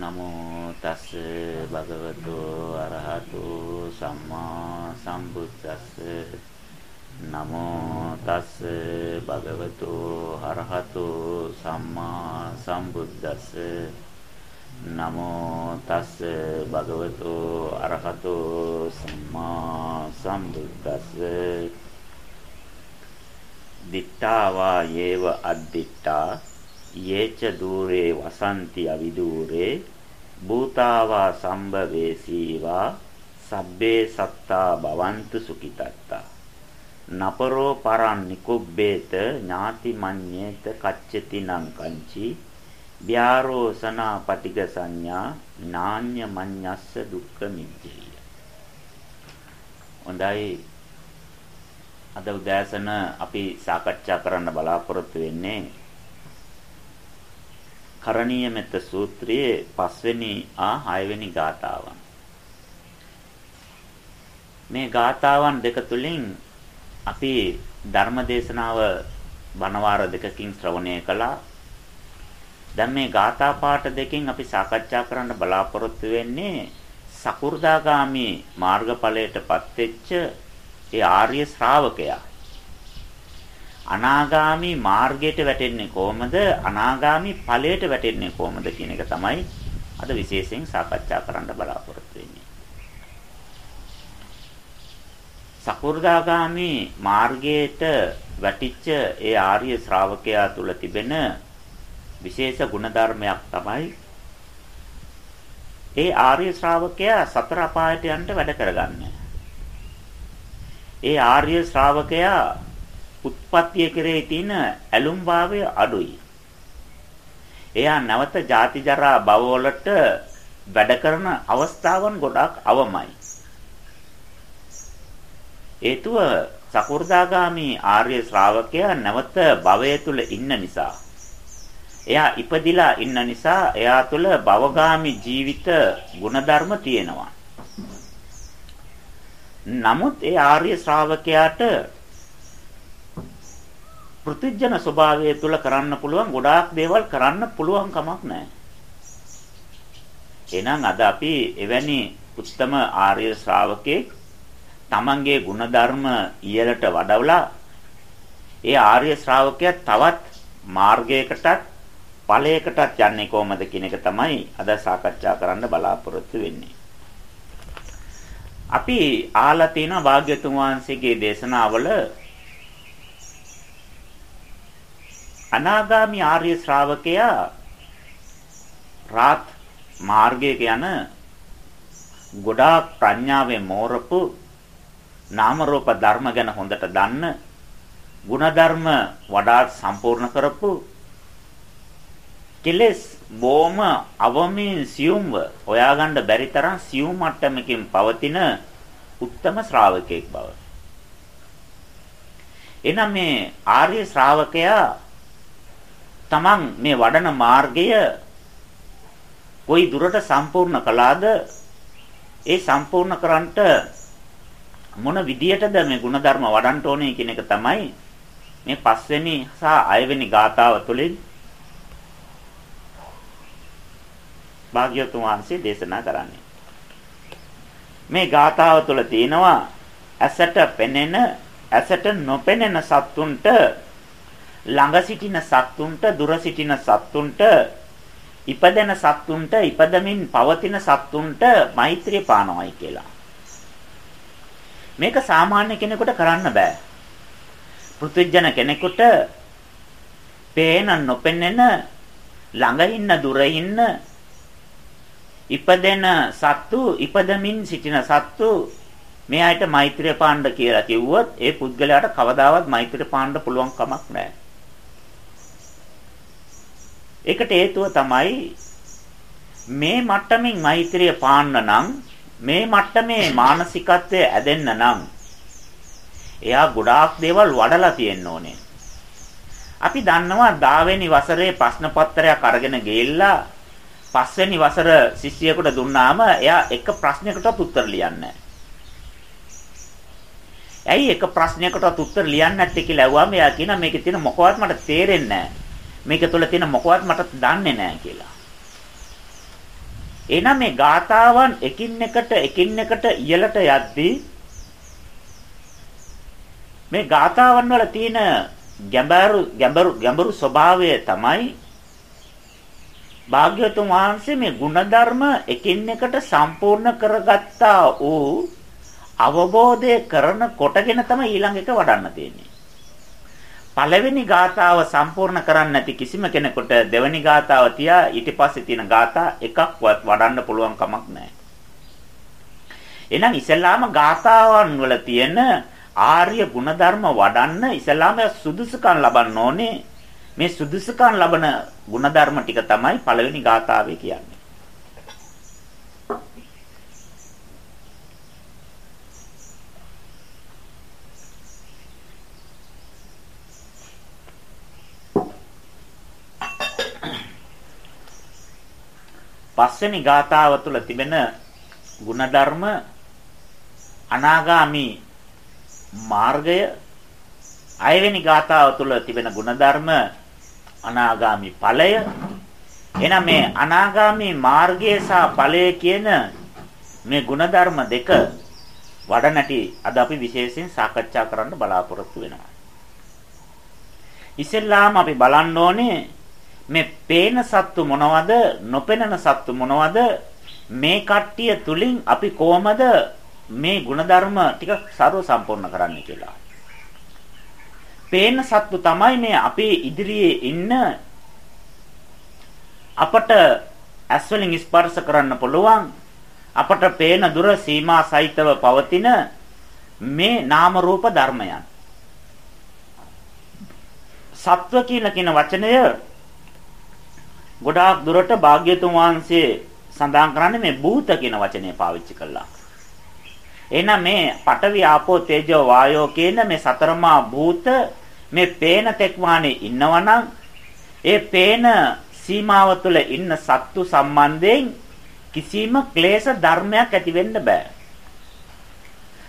නමෝ තස් භගවතු අරහතු සම්මා සම්බුද්දස්ස. නමෝ තස් භගවතු අරහතු සම්මා සම්බුද්දස්ස. නමෝ තස් භගවතු අරහතු සම්මා සම්බුද්දස්ස. දිත්තාවා යේව අද්දිත්තා යේච দূරේ වසන්ති අවිදූරේ භූතාවා සම්භවේසීවා සබ්බේ සත්තා භවන්තු සුඛිතත්තා. නපරෝ පරන් නිකුබ්බේත ඥාති මඤ්ඤේත කච්චති නං කංචි ව්‍යාරෝ සනා පටිග සංඥා නාඤ්‍ය මඤ්ඤස්ස දුක්ඛ මිච්ඡේය හොඳයි. අද උදෑසන අපි සාකච්ඡා කරන්න බලාපොරොත්තු වෙන්නේ කරණීය මෙත්ත සූත්‍රයේ පස්වෙනි ආ හයවෙනි ගාථාවන්. මේ ගාථාවන් දෙක තුලින් අපි ධර්ම දේශනාව බණවාර දෙකකින් ශ්‍රවණය කළා. දැන් මේ ගාථා පාඨ දෙකෙන් අපි සාකච්ඡා කරන්න බලාපොරොත්තු වෙන්නේ සකු르දාගාමි මාර්ගඵලයටපත් වෙච්ච ඒ ආර්ය ශ්‍රාවකයා. අනාගාමි මාර්ගයට වැටෙන්නේ කොහොමද අනාගාමි ඵලයට වැටෙන්නේ කොහොමද කියන එක තමයි අද විශේෂයෙන් සාකච්ඡා කරන්න බලාපොරොත්තු වෙන්නේ. සකු르දාගාමි මාර්ගයට වැටිච්ච ඒ ආර්ය ශ්‍රාවකයා තුල තිබෙන විශේෂ ගුණධර්මයක් තමයි ඒ ආර්ය ශ්‍රාවකයා සතර අපායට යන්න වැඩ කරගන්නේ. ඒ ආර්ය ශ්‍රාවකයා උත්පත්තිය කෙරෙහි තියෙන ඇලුම්භාවය අඩුයි. එයා නැවත ජාති ජරා භවවලට වැඩ කරන අවස්ථාවන් ගොඩක් අවමයි. හේතුව සකු르දාගාමි ආර්ය ශ්‍රාවකයා නැවත භවය තුල ඉන්න නිසා. එයා ඉපදිලා ඉන්න නිසා එයා තුල භවගාමි ජීවිත ගුණධර්ම තියෙනවා. නමුත් ඒ ආර්ය ශ්‍රාවකයාට පෘථිජන ස්වභාවය තුල කරන්න පුළුවන් ගොඩාක් දේවල් කරන්න පුළුවන් කමක් නැහැ. එහෙනම් අද අපි එවැනි උත්තම ආර්ය ශ්‍රාවකෙක් තමන්ගේ ಗುಣධර්ම ඉහළට වඩවලා ඒ ආර්ය ශ්‍රාවකයා තවත් මාර්ගයකටත් ඵලයකටත් යන්නේ කොහොමද කියන එක තමයි අද සාකච්ඡා කරන්න බලාපොරොත්තු වෙන්නේ. අපි අහලා තියෙන භාග්‍යතුන් වහන්සේගේ දේශනාවල අනාගාමි ආර්ය ශ්‍රාවකයා රාත් මාර්ගයක යන ගොඩාක් ප්‍රඥාවෙන් මෝරපු නාම රූප ධර්ම ගැන හොඳට දන්න ಗುಣධර්ම වඩාත් සම්පූර්ණ කරපු කෙලස් බොම අවමෙන් සියුම්ව හොයාගන්න බැරි තරම් සියුම් මට්ටමකින් පවතින උත්තම ශ්‍රාවකෙක් බව. එනම් මේ ආර්ය ශ්‍රාවකයා තමන් මේ වඩන මාර්ගය කොයි දුරට සම්පූර්ණ කළාද? ඒ සම්පූර්ණ කරන්නට මොන විදියටද මේ ಗುಣධර්ම වඩන්න ඕනේ කියන එක තමයි මේ පස්වෙනි සහ අයවෙනි ගාථාව තුළින් භාග්‍යවතුන් වහන්සේ දේශනා කරන්නේ. මේ ගාථාව තුළ තියෙනවා ඇසට පෙනෙන ඇසට නොපෙනෙන සත්තුන්ට ළඟ සිටින සත්තුන්ට දුර සිටින සත්තුන්ට ඉපදෙන සත්තුන්ට ඉපදමින් පවතින සත්තුන්ට මෛත්‍රිය පානවයි කියලා. මේක සාමාන්‍ය කෙනෙකුට කරන්න බෑ. පෘථිජන කෙනෙකුට පේන නොපෙනෙන ළඟ ඉන්න දුර ඉන්න ඉපදෙන සත්තු ඉපදමින් සිටින සත්තු මේ අයට මෛත්‍රිය පාණ්ඩ කියලා කිව්වොත් ඒ පුද්ගලයාට කවදාවත් මෛත්‍රිය පාණ්ඩ පුළුවන් කමක් නැහැ. ඒකට හේතුව තමයි මේ මට්ටමින් මෛත්‍රිය පාන්න නම් මේ මට්ටමේ මානසිකත්වය ඇදෙන්න නම් එයා ගොඩාක් දේවල් වඩලා තියෙන්න ඕනේ. අපි දන්නවා 10 වෙනි වසරේ ප්‍රශ්න පත්‍රයක් අරගෙන ගිහිල්ලා පස්වෙනි වසර ශිෂ්‍යයෙකුට දුන්නාම එයා එක ප්‍රශ්නයකටවත් උත්තර ලියන්නේ ඇයි එක ප්‍රශ්නයකටවත් උත්තර ලියන්නේ නැත්තේ කියලා ඇහුවාම එයා කියනවා මේකේ තියෙන මොකවත් මට තේරෙන්නේ නැහැ. මේක තුළ තියෙන මොකවත් මට දන්නේ නැහැ කියලා. එහෙනම් මේ ගාතාවන් එකින් එකට එකින් එකට ඉහළට යද්දී මේ ගාතාවන් වල තියෙන ගැඹුරු ගැඹුරු ගැඹුරු ස්වභාවය තමයි භාග්‍යවතුන් වහන්සේ මේ ಗುಣධර්ම එකින් එකට සම්පූර්ණ කරගත්තා වූ අවබෝධය කරන කොටගෙන තමයි ඊළඟ එක වඩන්න තියෙන්නේ. පළවෙනි ගාතාව සම්පූර්ණ කරන්නේ නැති කිසිම කෙනෙකුට දෙවෙනි ගාතාව තියා ඊට පස්සේ තියෙන ගාතා එකක්වත් වඩන්න පුළුවන් කමක් නැහැ. එහෙනම් ඉස්ලාම ගාතාවන් වල තියෙන ආර්ය ಗುಣධර්ම වඩන්න ඉස්ලාම සුදුසුකම් ලබන්න ඕනේ. මේ සුදුසුකම් ලබන ಗುಣධර්ම ටික තමයි පළවෙනි ගාතාවේ කියන්නේ. පස්වෙනි ගාථාව තුළ තිබෙන ಗುಣධර්ම අනාගාමි මාර්ගය. අයවෙනි ගාථාව තුළ තිබෙන ಗುಣධර්ම අනාගාමි ඵලය. එහෙනම් මේ අනාගාමි මාර්ගය සහ ඵලය කියන මේ ಗುಣධර්ම දෙක වඩනටි අද අපි විශේෂයෙන් සාකච්ඡා කරන්න බලාපොරොත්තු වෙනවා. ඉස්සෙල්ලාම අපි බලන්න ඕනේ මේ පේන සත්තු මොනවද නොපෙනෙන සත්තු මොනවද මේ කට්ටිය තුලින් අපි කොහමද මේ ಗುಣධර්ම ටික සර්ව සම්පූර්ණ කරන්න කියලා. පේන සත්තු තමයි මේ අපේ ඉදිරියේ ඉන්න අපට ඇස් වලින් ස්පර්ශ කරන්න පුළුවන් අපට පේන දුර සීමා සහිතව පවතින මේ නාම රූප ධර්මයන්. සත්ව කියලා කියන වචනය ගොඩාක් දුරට භාග්‍යතුන් වහන්සේ සඳහන් කරන්නේ මේ භූත කියන වචනේ පාවිච්චි කළා. එහෙනම් මේ පඨවි ආපෝ තේජෝ වායෝ කියන මේ සතරමා භූත මේ පේන තෙක්වානේ ඉන්නවනම් ඒ පේන සීමාව තුළ ඉන්න සත්තු සම්බන්ධයෙන් කිසිම ක්ලේශ ධර්මයක් ඇති වෙන්න බෑ.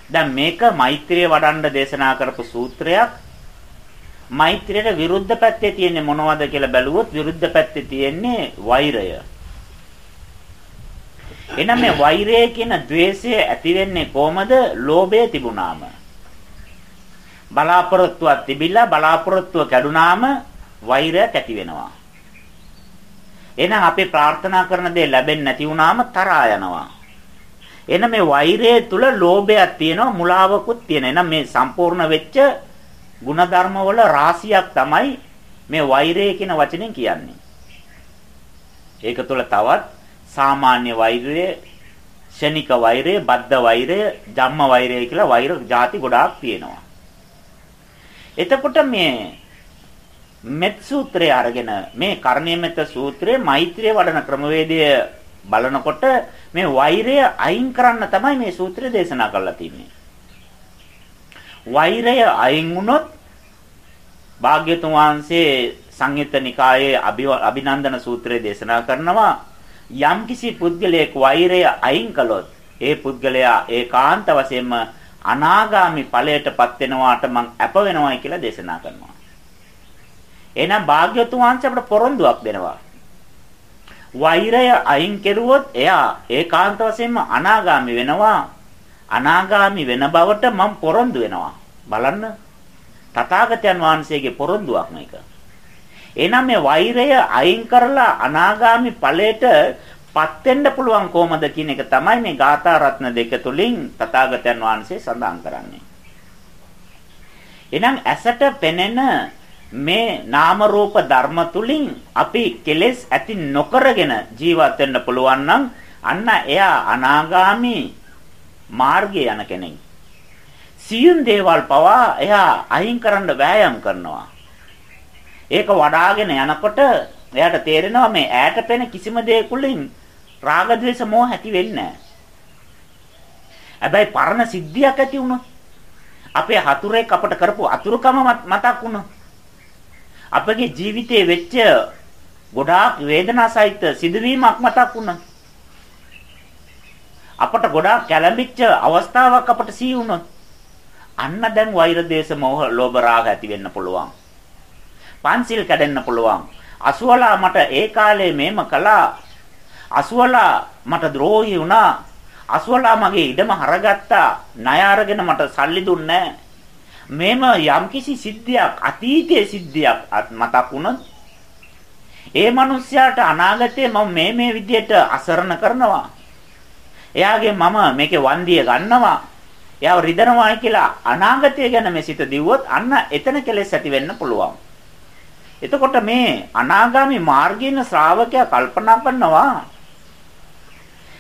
දැන් මේක මෛත්‍රිය වඩන්න දේශනා කරපු සූත්‍රයක්. මෛත්‍රියට විරුද්ධ පැත්තේ තියෙන්නේ මොනවද කියලා බැලුවොත් විරුද්ධ පැත්තේ තියෙන්නේ වෛරය. එහෙනම් මේ වෛරය කියන द्वේෂය ඇති වෙන්නේ කොහමද? ලෝභය තිබුණාම. බලාපොරොත්තුවක් තිබිලා බලාපොරොත්තුව කැඩුනාම වෛරයක් ඇති වෙනවා. එහෙනම් අපි ප්‍රාර්ථනා කරන දේ ලැබෙන්නේ නැති වුනාම තරහා යනවා. එහෙනම් මේ වෛරය තුල ලෝභයක් තියෙනවා මුලාවකුත් තියෙනවා. එහෙනම් මේ සම්පූර්ණ වෙච්ච ಗುಣධර්ම වල රාශියක් තමයි මේ වෛරය කියන වචنين කියන්නේ. ඒක තුළ තවත් සාමාන්‍ය වෛරය, ෂණික වෛරය, බද්ධ වෛරය, ධම්ම වෛරය කියලා වෛර જાති ගොඩාක් තියෙනවා. එතකොට මේ මෙත් සූත්‍රය අරගෙන මේ කර්ණීයමෙත සූත්‍රයේ මෛත්‍රිය වඩන ක්‍රමවේදය බලනකොට මේ වෛරය අයින් කරන්න තමයි මේ සූත්‍රය දේශනා කරලා තින්නේ. වෛරය අයින් වුණොත් භාග්‍යතුන් වහන්සේ සංයුත්ත නිකායේ අභිනන්දන සූත්‍රය දේශනා කරනවා යම්කිසි පුද්ගලයෙක් වෛරය අයින් කළොත් ඒ පුද්ගලයා ඒකාන්ත වශයෙන්ම අනාගාමි ඵලයටපත් වෙනවාට මං අප වෙනවයි කියලා දේශනා කරනවා. එහෙනම් භාග්‍යවතුන් වහන්සේ අපට පොරොන්දුවක් දෙනවා. වෛරය අයින් කෙරුවොත් එයා ඒකාන්ත වශයෙන්ම අනාගාමි වෙනවා. අනාගාමි වෙන බවට මම පොරොන්දු වෙනවා. බලන්න. තථාගතයන් වහන්සේගේ පොරොන්දුවක් මේක. එහෙනම් මේ වෛරය අයින් කරලා අනාගාමි ඵලයට පත් වෙන්න පුළුවන් කොහමද කියන එක තමයි මේ ගාථා රත්න දෙක තුලින් තථාගතයන් වහන්සේ සඳහන් කරන්නේ. එහෙනම් ඇසට පෙනෙන මේ නාම රූප ධර්ම තුලින් අපි කෙලෙස් ඇති නොකරගෙන ජීවත් වෙන්න පුළුවන් නම් අන්න එයා අනාගාමි මාර්ගයේ යන කෙනෙක්. සියුම් දේවල් පවා එයා අයින් කරන්න වෑයම් කරනවා. ඒක වඩාගෙන යනකොට එයාට තේරෙනවා මේ ඈට පෙනෙන කිසිම දෙයකුලින් රාග ద్వේෂ මොහ ඇති වෙන්නේ නැහැ. හැබැයි පරණ සිද්ධියක් ඇති වුණොත් අපේ හතුරෙක් අපට කරපු අතුරුකම මතක් වුණොත් අපගේ ජීවිතයේ වෙච්ච ගොඩාක් වේදනා සහිත සිදුවීමක් මතක් වුණා. අපට ගොඩාක් කැළඹිච්ච අවස්ථාවක් අපට සිහි වුණොත් අන්න දැන් වෛර දේශ මොහ ලෝභ රාග ඇති වෙන්න පුළුවන්. පන්සිල් කැඩෙන්න පුළුවන්. අසුවලා මට ඒ කාලේ මේම කළා අසුවලා මට ද්‍රෝහි වුණා. අසුවලා මගේ ඉඩම හරගත්තා. ණය අරගෙන මට සල්ලි දුන්නේ මේම යම්කිසි සිද්ධියක් අතීතයේ සිද්ධියක් මතක් වුණොත් ඒ මිනිස්යාට අනාගතේ මම මේ මේ විදියට අසරණ කරනවා. එයාගේ මම මේකේ වන්දිය ගන්නවා. එයාව රිදනවා කියලා අනාගතය ගැන මේ සිත දිව්වොත් අන්න එතන කෙලෙස් ඇති වෙන්න පුළුවන්. එතකොට මේ අනාගාමි මාර්ගයෙන් ශ්‍රාවකයා කල්පනා කරනවා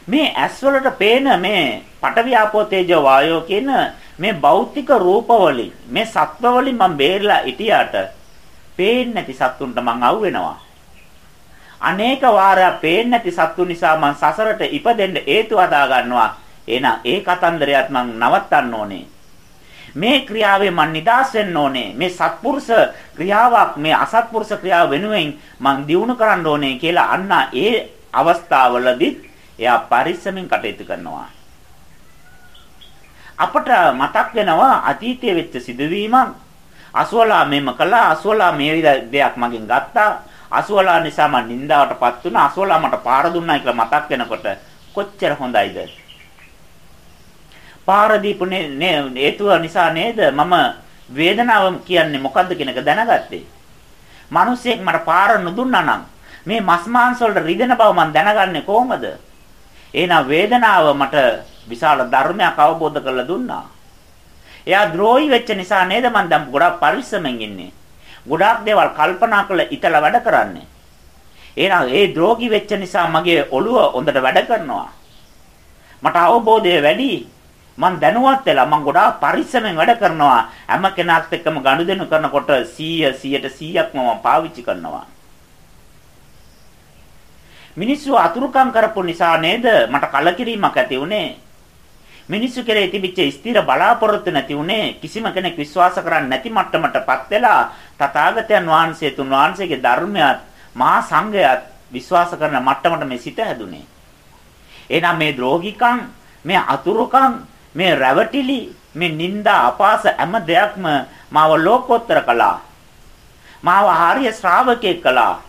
මේ ඇස් වලට පේන මේ පඨවි ආපෝ තේජෝ වායෝ කියන මේ භෞතික රූපවලින් මේ සත්වවලින් මම බේරලා හිටියාට පේන්නේ නැති සත්තුන්ට මං අවු වෙනවා. අනේක වාරයක් පේන්නේ නැති සත්තු නිසා මං සසරට ඉපදෙන්න හේතු අදා ගන්නවා. එහෙනම් ඒ කතන්දරයත් මං නවත්තන්න ඕනේ. මේ ක්‍රියාවේ මං නිදාස් වෙන්න ඕනේ. මේ සත්පුරුෂ ක්‍රියාවක් මේ අසත්පුරුෂ ක්‍රියාව වෙනුවෙන් මං දියුණු කරන්න ඕනේ කියලා අන්න ඒ අවස්ථාවවලදී එයා පරිස්සමෙන් කටයුතු කරනවා. අපට මතක් වෙනවා අතීතයේ වෙච්ච සිදුවීමක්. අසුවලා මෙම කළා අසුවලා මේ දෙයක් මගෙන් ගත්තා. අසුවලා නිසා මම නින්දාවටපත් වුණා. අසුවලා මට පාර දුන්නා කියලා මතක් වෙනකොට කොච්චර හොඳයිද? පාර දීපුනේ හේතුව නිසා නේද මම වේදනාව කියන්නේ මොකද්ද කියන එක දැනගත්තේ. මිනිස්සෙක් මට පාර නොදුන්නා නම් මේ මස් මාංශ වලට රිදෙන බව මම දැනගන්නේ කොහොමද? එහෙනම් වේදනාව මට විශාල ධර්මයක් අවබෝධ කරලා දුන්නා. එයා ද්‍රෝහි වෙච්ච නිසා නේද මම දැන් ගොඩාක් පරිස්සමෙන් ඉන්නේ. ගොඩාක් දේවල් කල්පනා කරලා ඉතලා වැඩ කරන්නේ. එහෙනම් ඒ ද්‍රෝහි වෙච්ච නිසා මගේ ඔළුව හොඳට වැඩ කරනවා. මට අවබෝධය වැඩි. මං දැනුවත් වෙලා මං ගොඩාක් පරිස්සමෙන් වැඩ කරනවා. හැම කෙනාත් එක්කම ගනුදෙනු කරනකොට 100 100ට 100ක්ම මම පාවිච්චි කරනවා. මිනිස්සු අතුරුකම් කරපු නිසා නේද මට කලකිරීමක් ඇති වුනේ. මිනිස්සු කෙරේ තිබිච්ච ස්ථිර බලාපොරොත්තු නැති වුනේ කිසිම කෙනෙක් විශ්වාස කරන්නේ නැති මට්ටමටපත් වෙලා තථාගතයන් වහන්සේ තුන් වහන්සේගේ ධර්මයත් මහා සංඝයත් විශ්වාස කරන මට්ටමට මේ සිත හැදුනේ. එහෙනම් මේ ද්‍රෝගිකම්, මේ අතුරුකම්, මේ රැවටිලි, මේ නිന്ദා අපාස හැම දෙයක්ම මාව ලෝකෝත්තර කළා. මාව ආර්ය ශ්‍රාවකෙක් කළා.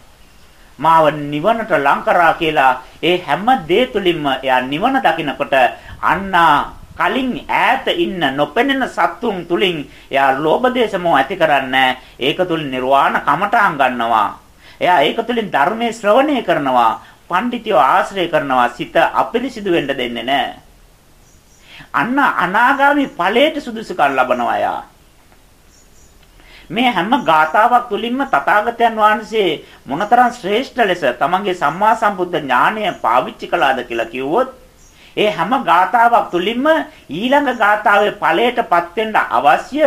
මාව නිවනට ලං කරා කියලා ඒ හැම දේ තුලින්ම එයා නිවන දකිනකොට අන්නා කලින් ඈත ඉන්න නොපෙනෙන සත්තුන් තුලින් එයා ලෝභ දේශ මොහ ඇති කරන්නේ ඒක තුලින් නිර්වාණ කමඨාන් ගන්නවා. එයා ඒක තුලින් ධර්මයේ ශ්‍රවණය කරනවා පඬිතියෝ ආශ්‍රය කරනවා සිත අපිරිසිදු වෙන්න දෙන්නේ නැහැ අන්න අනාගාමි ඵලයට සුදුසුකම් ලබනවා එයා. මේ හැම ගාතාවක් තුලින්ම තථාගතයන් වහන්සේ මොනතරම් ශ්‍රේෂ්ඨ ලෙස තමන්ගේ සම්මා සම්බුද්ධ ඥාණය පාවිච්චි කළාද කියලා කිව්වොත් ඒ හැම ගාතාවක් තුලින්ම ඊළඟ ගාතාවේ ඵලයටපත් වෙන්න අවශ්‍ය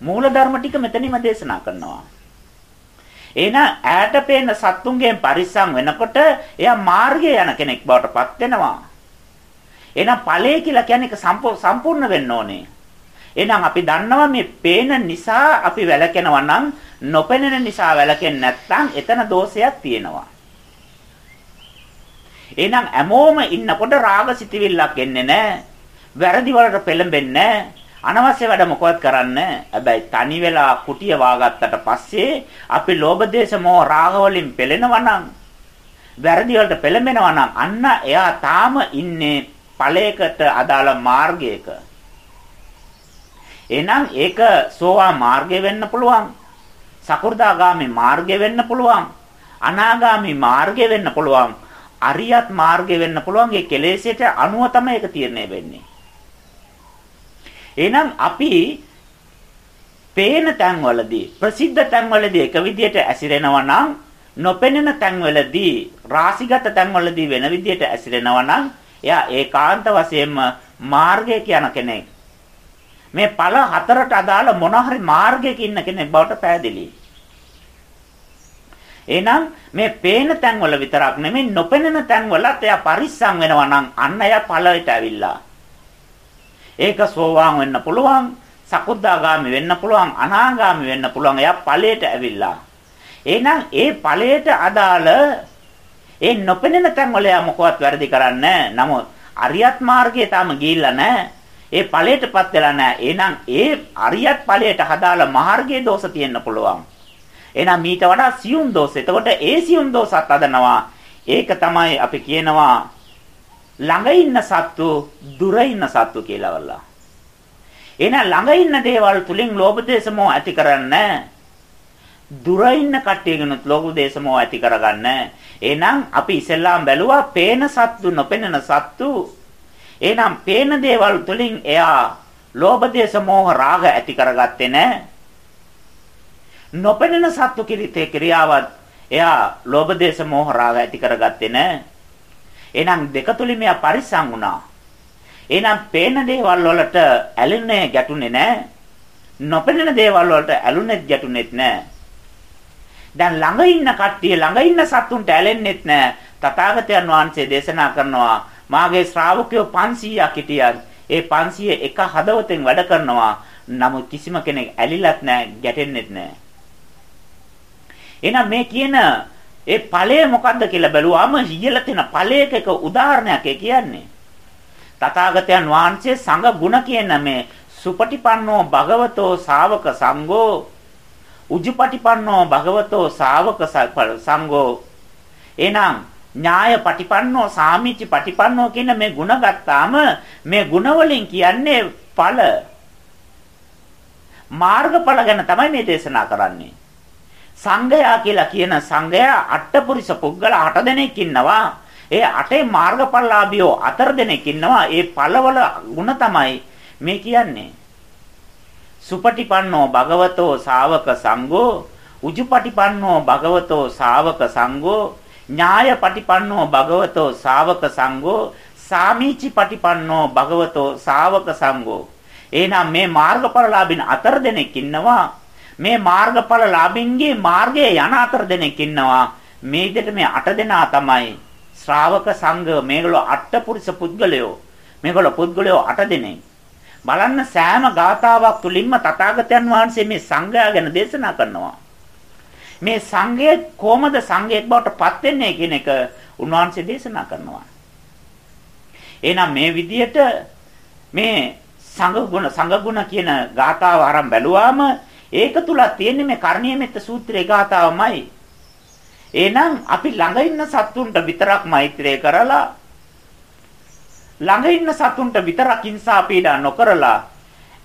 මූලධර්ම ටික මෙතනින්ම දේශනා කරනවා. එහෙනම් ඈට පේන සත්තුන්ගෙන් පරිස්සම් වෙනකොට එයා මාර්ගයේ යන කෙනෙක් බවට පත් වෙනවා. එහෙනම් ඵලය කියලා කියන්නේ සම්පූර්ණ වෙන්න ඕනේ. එහෙනම් අපි දන්නවා මේ පේන නිසා අපි වැළකෙනවා නම් නොපෙනෙන නිසා වැළකෙන්නේ නැත්නම් එතන දෝෂයක් තියෙනවා. එහෙනම් හැමෝම ඉන්නකොට රාගසිතවිල්ලක් එන්නේ නැහැ. වැරදි වලට පෙළඹෙන්නේ අනවශ්‍ය වැඩ මොකවත් කරන්න. හැබැයි තනි වෙලා කුටිය වාගත්තට පස්සේ අපි ලෝභ දේශ මොහ රාග වලින් පෙළෙනවා නම් වැරදි වලට පෙළඹෙනවා නම් අන්න එයා තාම ඉන්නේ ඵලයකට අදාළ මාර්ගයක. එහෙනම් ඒක සෝවා මාර්ගය වෙන්න පුළුවන්. සකු르දාගාමි මාර්ගය වෙන්න පුළුවන්. අනාගාමි මාර්ගය වෙන්න පුළුවන්. අරියත් මාර්ගය වෙන්න පුළුවන්. ඒ කෙලෙසයට අනුව තමයි ඒක තීරණය වෙන්නේ. එහෙනම් අපි පේන තැන්වලදී ප්‍රසිද්ධ තැන්වලදී එක විදියට ඇසිරෙනවා නම් නොපෙනෙන තැන්වලදී රාසිගත තැන්වලදී වෙන විදියට ඇසිරෙනවා නම් එයා ඒකාන්ත වශයෙන්ම මාර්ගය කියන කෙනෙක්. මේ ඵල හතරට අදාළ මොන හරි මාර්ගයක ඉන්න කෙනෙක් බවට පැහැදිලි. එහෙනම් මේ පේන තැන්වල විතරක් නෙමෙයි නොපෙනෙන තැන්වලත් එයා පරිස්සම් වෙනවා නම් අන්න එයා ඵලයට ඇවිල්ලා. ඒක සෝවාන් වෙන්න පුළුවන්, සකුද්දාගාමි වෙන්න පුළුවන්, අනාගාමි වෙන්න පුළුවන්. එයා ඵලයට ඇවිල්ලා. එහෙනම් ඒ ඵලයට අදාළ ඒ නොපෙනෙන තැන්වල එයා මොකවත් වැරදි කරන්නේ නැහැ. නමුත් අරියත් මාර්ගයේ තාම ගිහිල්ලා නැහැ. ඒ ඵලයටපත් වෙලා නැහැ. එහෙනම් ඒ අරියත් ඵලයට හදාලා මාර්ගයේ දෝෂ තියෙන්න පුළුවන්. එහෙනම් මීට වඩා සියුම් දෝෂ. එතකොට ඒ සියුම් දෝෂත් අදනවා. ඒක තමයි අපි කියනවා ළඟ ඉන්න සත්තු දුර ඉන්න සත්තු කියලා වල්ලා. එහෙනම් ළඟ ඉන්න දේවල් තුලින් ලෝභ දේශ මොහ ඇති කරන්නේ දුර ඉන්න කට්ටියගෙනුත් ලෝභ දේශ මොහ ඇති කරගන්න. එහෙනම් අපි ඉස්සෙල්ලාම බැලුවා පේන සත්තු නොපෙනෙන සත්තු. එහෙනම් පේන දේවල් තුලින් එයා ලෝභ දේශ මොහ රාග ඇති කරගත්තේ නැහැ. නොපෙනෙන සත්තු කිරිතේ ක්‍රියාවත් එයා ලෝභ දේශ මොහ රාග ඇති කරගත්තේ නැහැ. එහෙනම් දෙක තුලින් මෙයා පරිස්සම් වුණා. එහෙනම් පේන දේවල් වලට ඇලෙන්නේ ගැටුනේ නැහැ. නොපෙනෙන දේවල් වලට ඇලුනේත් ගැටුනේත් නැහැ. දැන් ළඟ ඉන්න කට්ටිය ළඟ ඉන්න සතුන්ට ඇලෙන්නෙත් නැහැ. තථාගතයන් වහන්සේ දේශනා කරනවා මාගේ ශ්‍රාවකයෝ 500ක් හිටියත් ඒ 500 එක හදවතෙන් වැඩ කරනවා. නමුත් කිසිම කෙනෙක් ඇලිලත් නැහැ, ගැටෙන්නෙත් නැහැ. එහෙනම් මේ කියන ඒ ඵලය මොකද්ද කියලා බැලුවාම ඉහළ තියෙන ඵලයක එක උදාහරණයක් කියන්නේ. තථාගතයන් වහන්සේ සංඝ ගුණ කියන මේ සුපටිපන්නෝ භගවතෝ ශාවක සංඝෝ උජුපටිපන්නෝ භගවතෝ ශාවක සංඝෝ එනම් ඥාය පටිපන්නෝ සාමිච්ච පටිපන්නෝ කියන මේ ಗುಣ ගත්තාම මේ ಗುಣ වලින් කියන්නේ ඵල මාර්ගඵල ගැන තමයි මේ දේශනා කරන්නේ සංඝයා කියලා කියන සංඝයා අට්ඨපුරිස පුද්ගල 8 දෙනෙක් ඉන්නවා. ඒ අටේ මාර්ගඵලලාභියෝ 4 දෙනෙක් ඉන්නවා. ඒ ඵලවල ಗುಣ තමයි මේ කියන්නේ. සුපටිපන්නෝ භගවතෝ ශාවක සංඝෝ උජුපටිපන්නෝ භගවතෝ ශාවක සංඝෝ ඥායපටිපන්නෝ භගවතෝ ශාවක සංඝෝ සාමීචි පටිපන්නෝ භගවතෝ ශාවක සංඝෝ එහෙනම් මේ මාර්ගඵලලාභින් 4 දෙනෙක් ඉන්නවා මේ මාර්ගඵල ලාභින්ගේ මාර්ගයේ යන අතර දෙනෙක් ඉන්නවා. මේ විදිහට මේ අට දෙනා තමයි ශ්‍රාවක සංඝ මේගොල්ලෝ අට්ඨපුරිස පුද්ගලයෝ. මේගොල්ලෝ පුද්ගලයෝ අට දෙනෙක්. බලන්න සෑම ගාතාවක් තුලින්ම තථාගතයන් වහන්සේ මේ සංඝයා ගැන දේශනා කරනවා. මේ සංඝය කොහොමද සංඝයෙක් බවට පත් වෙන්නේ කියන එක උන්වහන්සේ දේශනා කරනවා. එහෙනම් මේ විදිහට මේ සංඝ ගුණ සංඝ ගුණ කියන ගාතාව ආරම්භ බැලුවාම ඒක තුල තියෙන්නේ මේ කරණීය මෙත්ත සූත්‍රයේ ගාතාවමයි. එහෙනම් අපි ළඟ ඉන්න සත්තුන්ට විතරක් මෛත්‍රිය කරලා ළඟ ඉන්න සත්තුන්ට විතරක් හිංසා පීඩා නොකරලා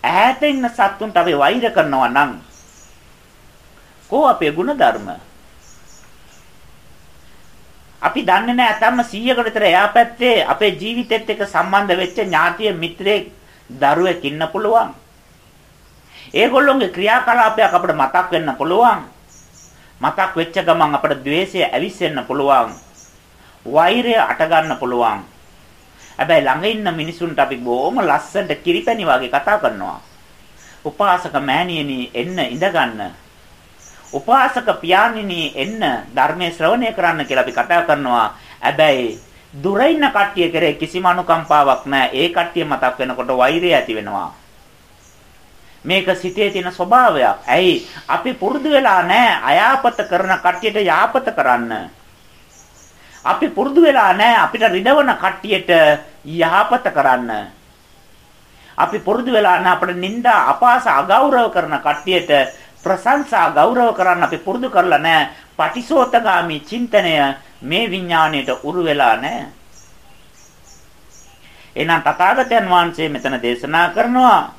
ඈත ඉන්න සත්තුන්ට අපි වෛර කරනවා නම් කෝ අපේ ಗುಣධර්ම අපි දන්නේ නැහැ අතම්ම 100කට විතර එයා පැත්තේ අපේ ජීවිතෙත් එක්ක සම්බන්ධ වෙච්ච ඥාතිය මිත්‍රයෙක් දරුවෙක් ඉන්න පුළුවන් ඒගොල්ලොන්ගේ ක්‍රියාකලාපයක් අපිට මතක් වෙන්න පුළුවන්. මතක් වෙච්ච ගමන් අපිට द्वේෂය ඇවිස්සෙන්න පුළුවන්. වෛරය අට ගන්න පුළුවන්. හැබැයි ළඟ ඉන්න මිනිසුන්ට අපි බොහොම ලස්සනට කිරිපැණි වගේ කතා කරනවා. උපාසක මෑණියනි එන්න ඉඳගන්න. උපාසක පියාණෙනි එන්න ධර්මයේ ශ්‍රවණය කරන්න කියලා අපි කතා කරනවා. හැබැයි දුර ඉන්න කට්ටිය කරේ කිසිම අනුකම්පාවක් නැහැ. ඒ කට්ටිය මතක් වෙනකොට වෛරය ඇති වෙනවා. මේක සිතේ තියෙන ස්වභාවයක්. ඇයි අපි පුරුදු වෙලා නැහැ අයාපත කරන කට්ටියට යාපත කරන්න. අපි පුරුදු වෙලා නැහැ අපිට රිදවන කට්ටියට යහපත කරන්න. අපි පුරුදු වෙලා නැහැ අපිට නිନ୍ଦා අපාස අගෞරව කරන කට්ටියට ප්‍රශංසා ගෞරව කරන්න අපි පුරුදු කරලා නැහැ. පටිසෝතගාමි චින්තනය මේ විඥාණයට උරු වෙලා නැහැ. එහෙනම් තථාගතයන් වහන්සේ මෙතන දේශනා කරනවා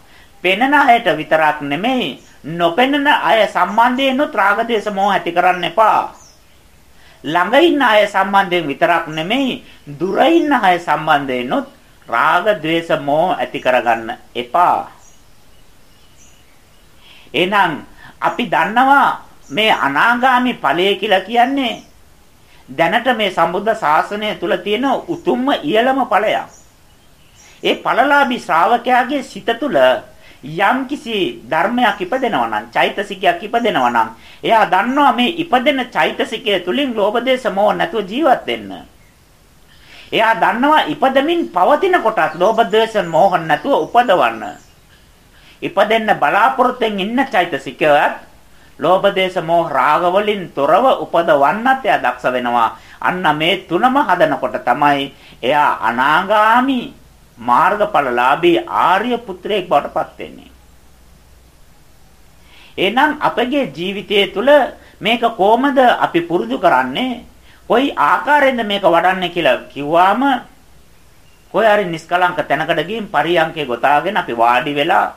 පෙනෙන අයට විතරක් නෙමෙයි නොපෙනෙන අය සම්බන්ධයෙන්ුත් රාග දේශ මොහ ඇති කරන්න එපා. ළඟ ඉන්න අය සම්බන්ධයෙන් විතරක් නෙමෙයි දුර ඉන්න අය සම්බන්ධයෙන්ුත් රාග ద్వේෂ මොහ ඇති කරගන්න එපා. එහෙනම් අපි දන්නවා මේ අනාගාමි ඵලය කියලා කියන්නේ දැනට මේ සම්බුද්ධ ශාසනය තුල තියෙන උතුම්ම ඉහළම ඵලයක්. ඒ ඵලලාභී ශ්‍රාවකයාගේ සිත තුළ යම්කිසි ධර්මයක් ඉපදෙනවා නම් චෛතසිකයක් ඉපදෙනවා නම් එයා දන්නවා මේ ඉපදෙන චෛතසිකය තුලින් ලෝභ දේශ මොහ නැතුව ජීවත් වෙන්න. එයා දන්නවා ඉපදමින් පවතින කොටත් ලෝභ දේශ මොහ නැතුව උපදවන්න. ඉපදෙන්න බලාපොරොත්තුෙන් ඉන්න චෛතසිකයත් ලෝභ දේශ මොහ රාග වලින් තොරව උපදවන්නත් එයා දක්ෂ වෙනවා. අන්න මේ තුනම හදනකොට තමයි එයා අනාගාමි මාර්ගඵලලාභී ආර්ය පුත්‍රයෙක් බවට පත් වෙන්නේ. එහෙනම් අපගේ ජීවිතය තුළ මේක කොහොමද අපි පුරුදු කරන්නේ? කොයි ආකාරයෙන්ද මේක වඩන්නේ කියලා කිව්වාම කොයි හරි නිස්කලංක තැනකට ගිහින් පරියන්කේ ගොතාගෙන අපි වාඩි වෙලා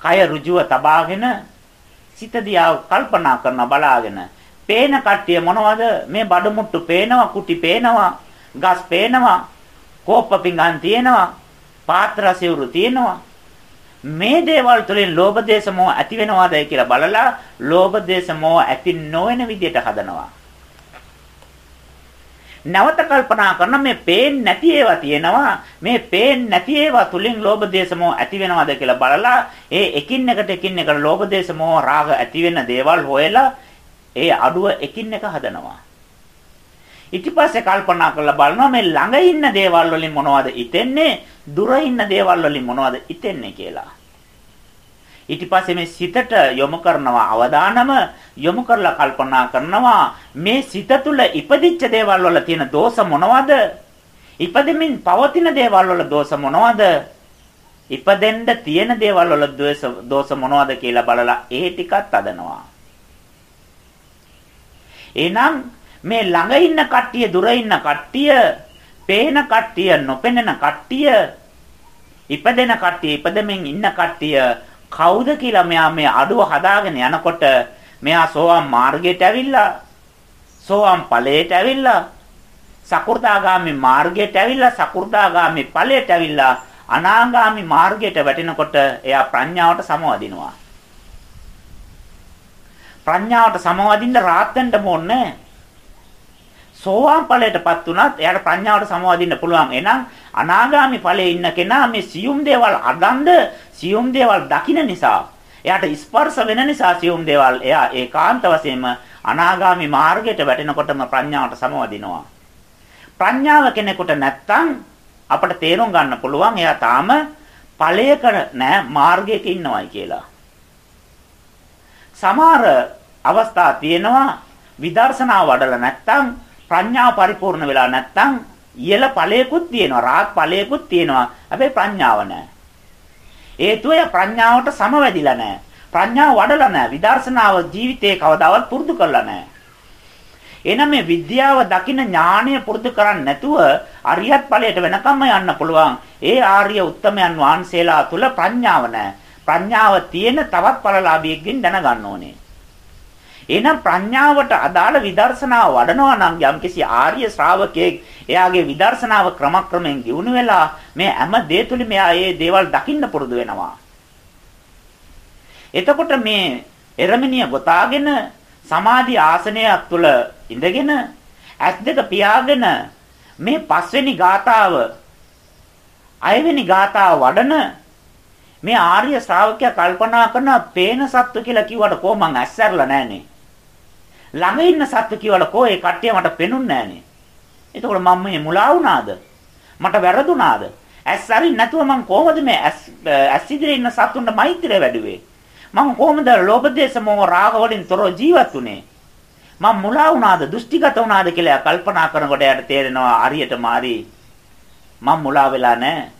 කය ඍජුව තබාගෙන සිත දිහා කල්පනා කරන බලාගෙන පේන කට්ටිය මොනවද මේ බඩමුට්ටු පේනවා කුටි පේනවා ගස් පේනවා කෝප්ප පිඟන් තියෙනවා පාත්‍ර සිවුරු තියෙනවා. මේ දේවල් තුළින් ලෝභ දේශ මොහ ඇති වෙනවාදයි කියලා බලලා ලෝභ දේශ මොහ ඇති නොවන විදියට හදනවා. නැවත කල්පනා කරන මේ පේන්නේ නැති ඒවා තියෙනවා මේ පේන්නේ නැති ඒවා තුලින් ලෝභ දේශ මොහ ඇති වෙනවද කියලා බලලා ඒ එකින් එකට එකින් එකට ලෝභ දේශ මොහ රාග ඇති වෙන දේවල් හොයලා ඒ අඩුව එකින් එක හදනවා. ඊට පස්සේ කල්පනා කරලා බලනවා මේ ළඟ ඉන්න දේවල් වලින් මොනවද ඉතෙන්නේ දුර ඉන්න දේවල් වලින් මොනවද ඉතෙන්නේ කියලා ඊට පස්සේ මේ සිතට යොමු කරනවා අවධානම යොමු කරලා කල්පනා කරනවා මේ සිත තුළ ඉපදිච්ච දේවල් වල තියෙන දෝෂ මොනවද? ඉපදෙමින් පවතින දේවල් වල දෝෂ මොනවද? ඉපදෙන්න තියෙන දේවල් වල දෝෂ මොනවද කියලා බලලා ඒ ටිකත් අදනවා. එහෙනම් මේ ළඟ ඉන්න කට්ටිය දුර ඉන්න කට්ටිය පේන කට්ටිය නොපෙනෙන කට්ටිය ඉපදෙන කට්ටිය ඉපදෙමින් ඉන්න කට්ටිය කවුද කියලා මෙයා මේ අඩුව හදාගෙන යනකොට මෙයා සෝවාන් මාර්ගයට ඇවිල්ලා සෝවාන් ඵලයට ඇවිල්ලා සකු르දාගාමි මාර්ගයට ඇවිල්ලා සකු르දාගාමි ඵලයට ඇවිල්ලා අනාගාමි මාර්ගයට වැටෙනකොට එයා ප්‍රඥාවට සමවදිනවා. ප්‍රඥාවට සමවදින්න රාත් වෙන්න ඕනේ. සෝවාන් ඵලයටපත් උනත් එයාට ප්‍රඥාවට සමවදින්න පුළුවන්. එහෙනම් අනාගාමි ඵලයේ ඉන්න කෙනා මේ සියුම් දේවල් අදන්ද සියුම් දේවල් දකින්න නිසා එයාට ස්පර්ශ වෙන නිසා සියුම් දේවල් එයා ඒකාන්ත වශයෙන්ම අනාගාමි මාර්ගයට වැටෙනකොටම ප්‍රඥාවට සමවදිනවා. ප්‍රඥාව කෙනෙකුට නැත්තම් අපට තේරුම් ගන්න පුළුවන් එයා තාම ඵලයක නෑ මාර්ගයක ඉන්නවයි කියලා. සමහර අවස්ථා තියෙනවා විදර්ශනා වඩලා නැත්තම් ප්‍රඥාව පරිපූර්ණ වෙලා නැත්තම් ඉහළ ඵලයකුත් තියෙනවා රාත් ඵලයකුත් තියෙනවා. හැබැයි ප්‍රඥාව නැහැ. හේතුව ප්‍රඥාවට සමවැදිලා නැහැ. ප්‍රඥාව වඩලා නැහැ. විදර්ශනාව ජීවිතේ කවදාවත් පුරුදු කරලා නැහැ. එහෙනම් මේ විද්‍යාව දකින්න ඥාණය පුරුදු කරන්නේ නැතුව අරියත් ඵලයට වෙනකම්ම යන්න පුළුවන්. ඒ ආර්ය උත්තමයන් වහන්සේලා තුල ප්‍රඥාව නැහැ. ප්‍රඥාව තියෙන තවත් ඵලලාභියෙක්ගෙන් දැනගන්න ඕනේ. එහෙනම් ප්‍රඥාවට අදාළ විදර්ශනාව වඩනවා නම් යම්කිසි ආර්ය ශ්‍රාවකයෙක් එයාගේ විදර්ශනාව ක්‍රමක්‍රමයෙන් දියුණු වෙලා මේ හැම දේ තුලින් මෙයා ඒ දේවල් දකින්න පුරුදු වෙනවා. එතකොට මේ එරමිනිය ගොතාගෙන සමාධි ආසනයක් තුල ඉඳගෙන ඇස් දෙක පියාගෙන මේ පස්වෙනි ගාතාව අයවෙනි ගාතාව වඩන මේ ආර්ය ශ්‍රාවකයා කල්පනා කරන පේන සත්තු කියලා කිව්වට කොහොමං ඇස්සරලා නැහනේ ළඟ ඉන්න සත්තු කියවල කෝ ඒ කට්ටිය මට පෙනුන්නේ නැහනේ. එතකොට මම මේ මුලා වුණාද? මට වැරදුනාද? ඇස් අරින් නැතුව මම කොහොමද මේ ඇස් ඇස් ඉදිරියේ ඉන්න සත්තුන්ට මෛත්‍රිය වැඩුවේ? මම කොහොමද ලෝභ දේශ මොහ රාග වලින් තොරව ජීවත් වුනේ? මම මුලා වුණාද? දෘෂ්ටිගත වුණාද කියලා කල්පනා කරනකොට එයාට තේරෙනවා අරියට මාරි මම මුලා වෙලා නැහැ.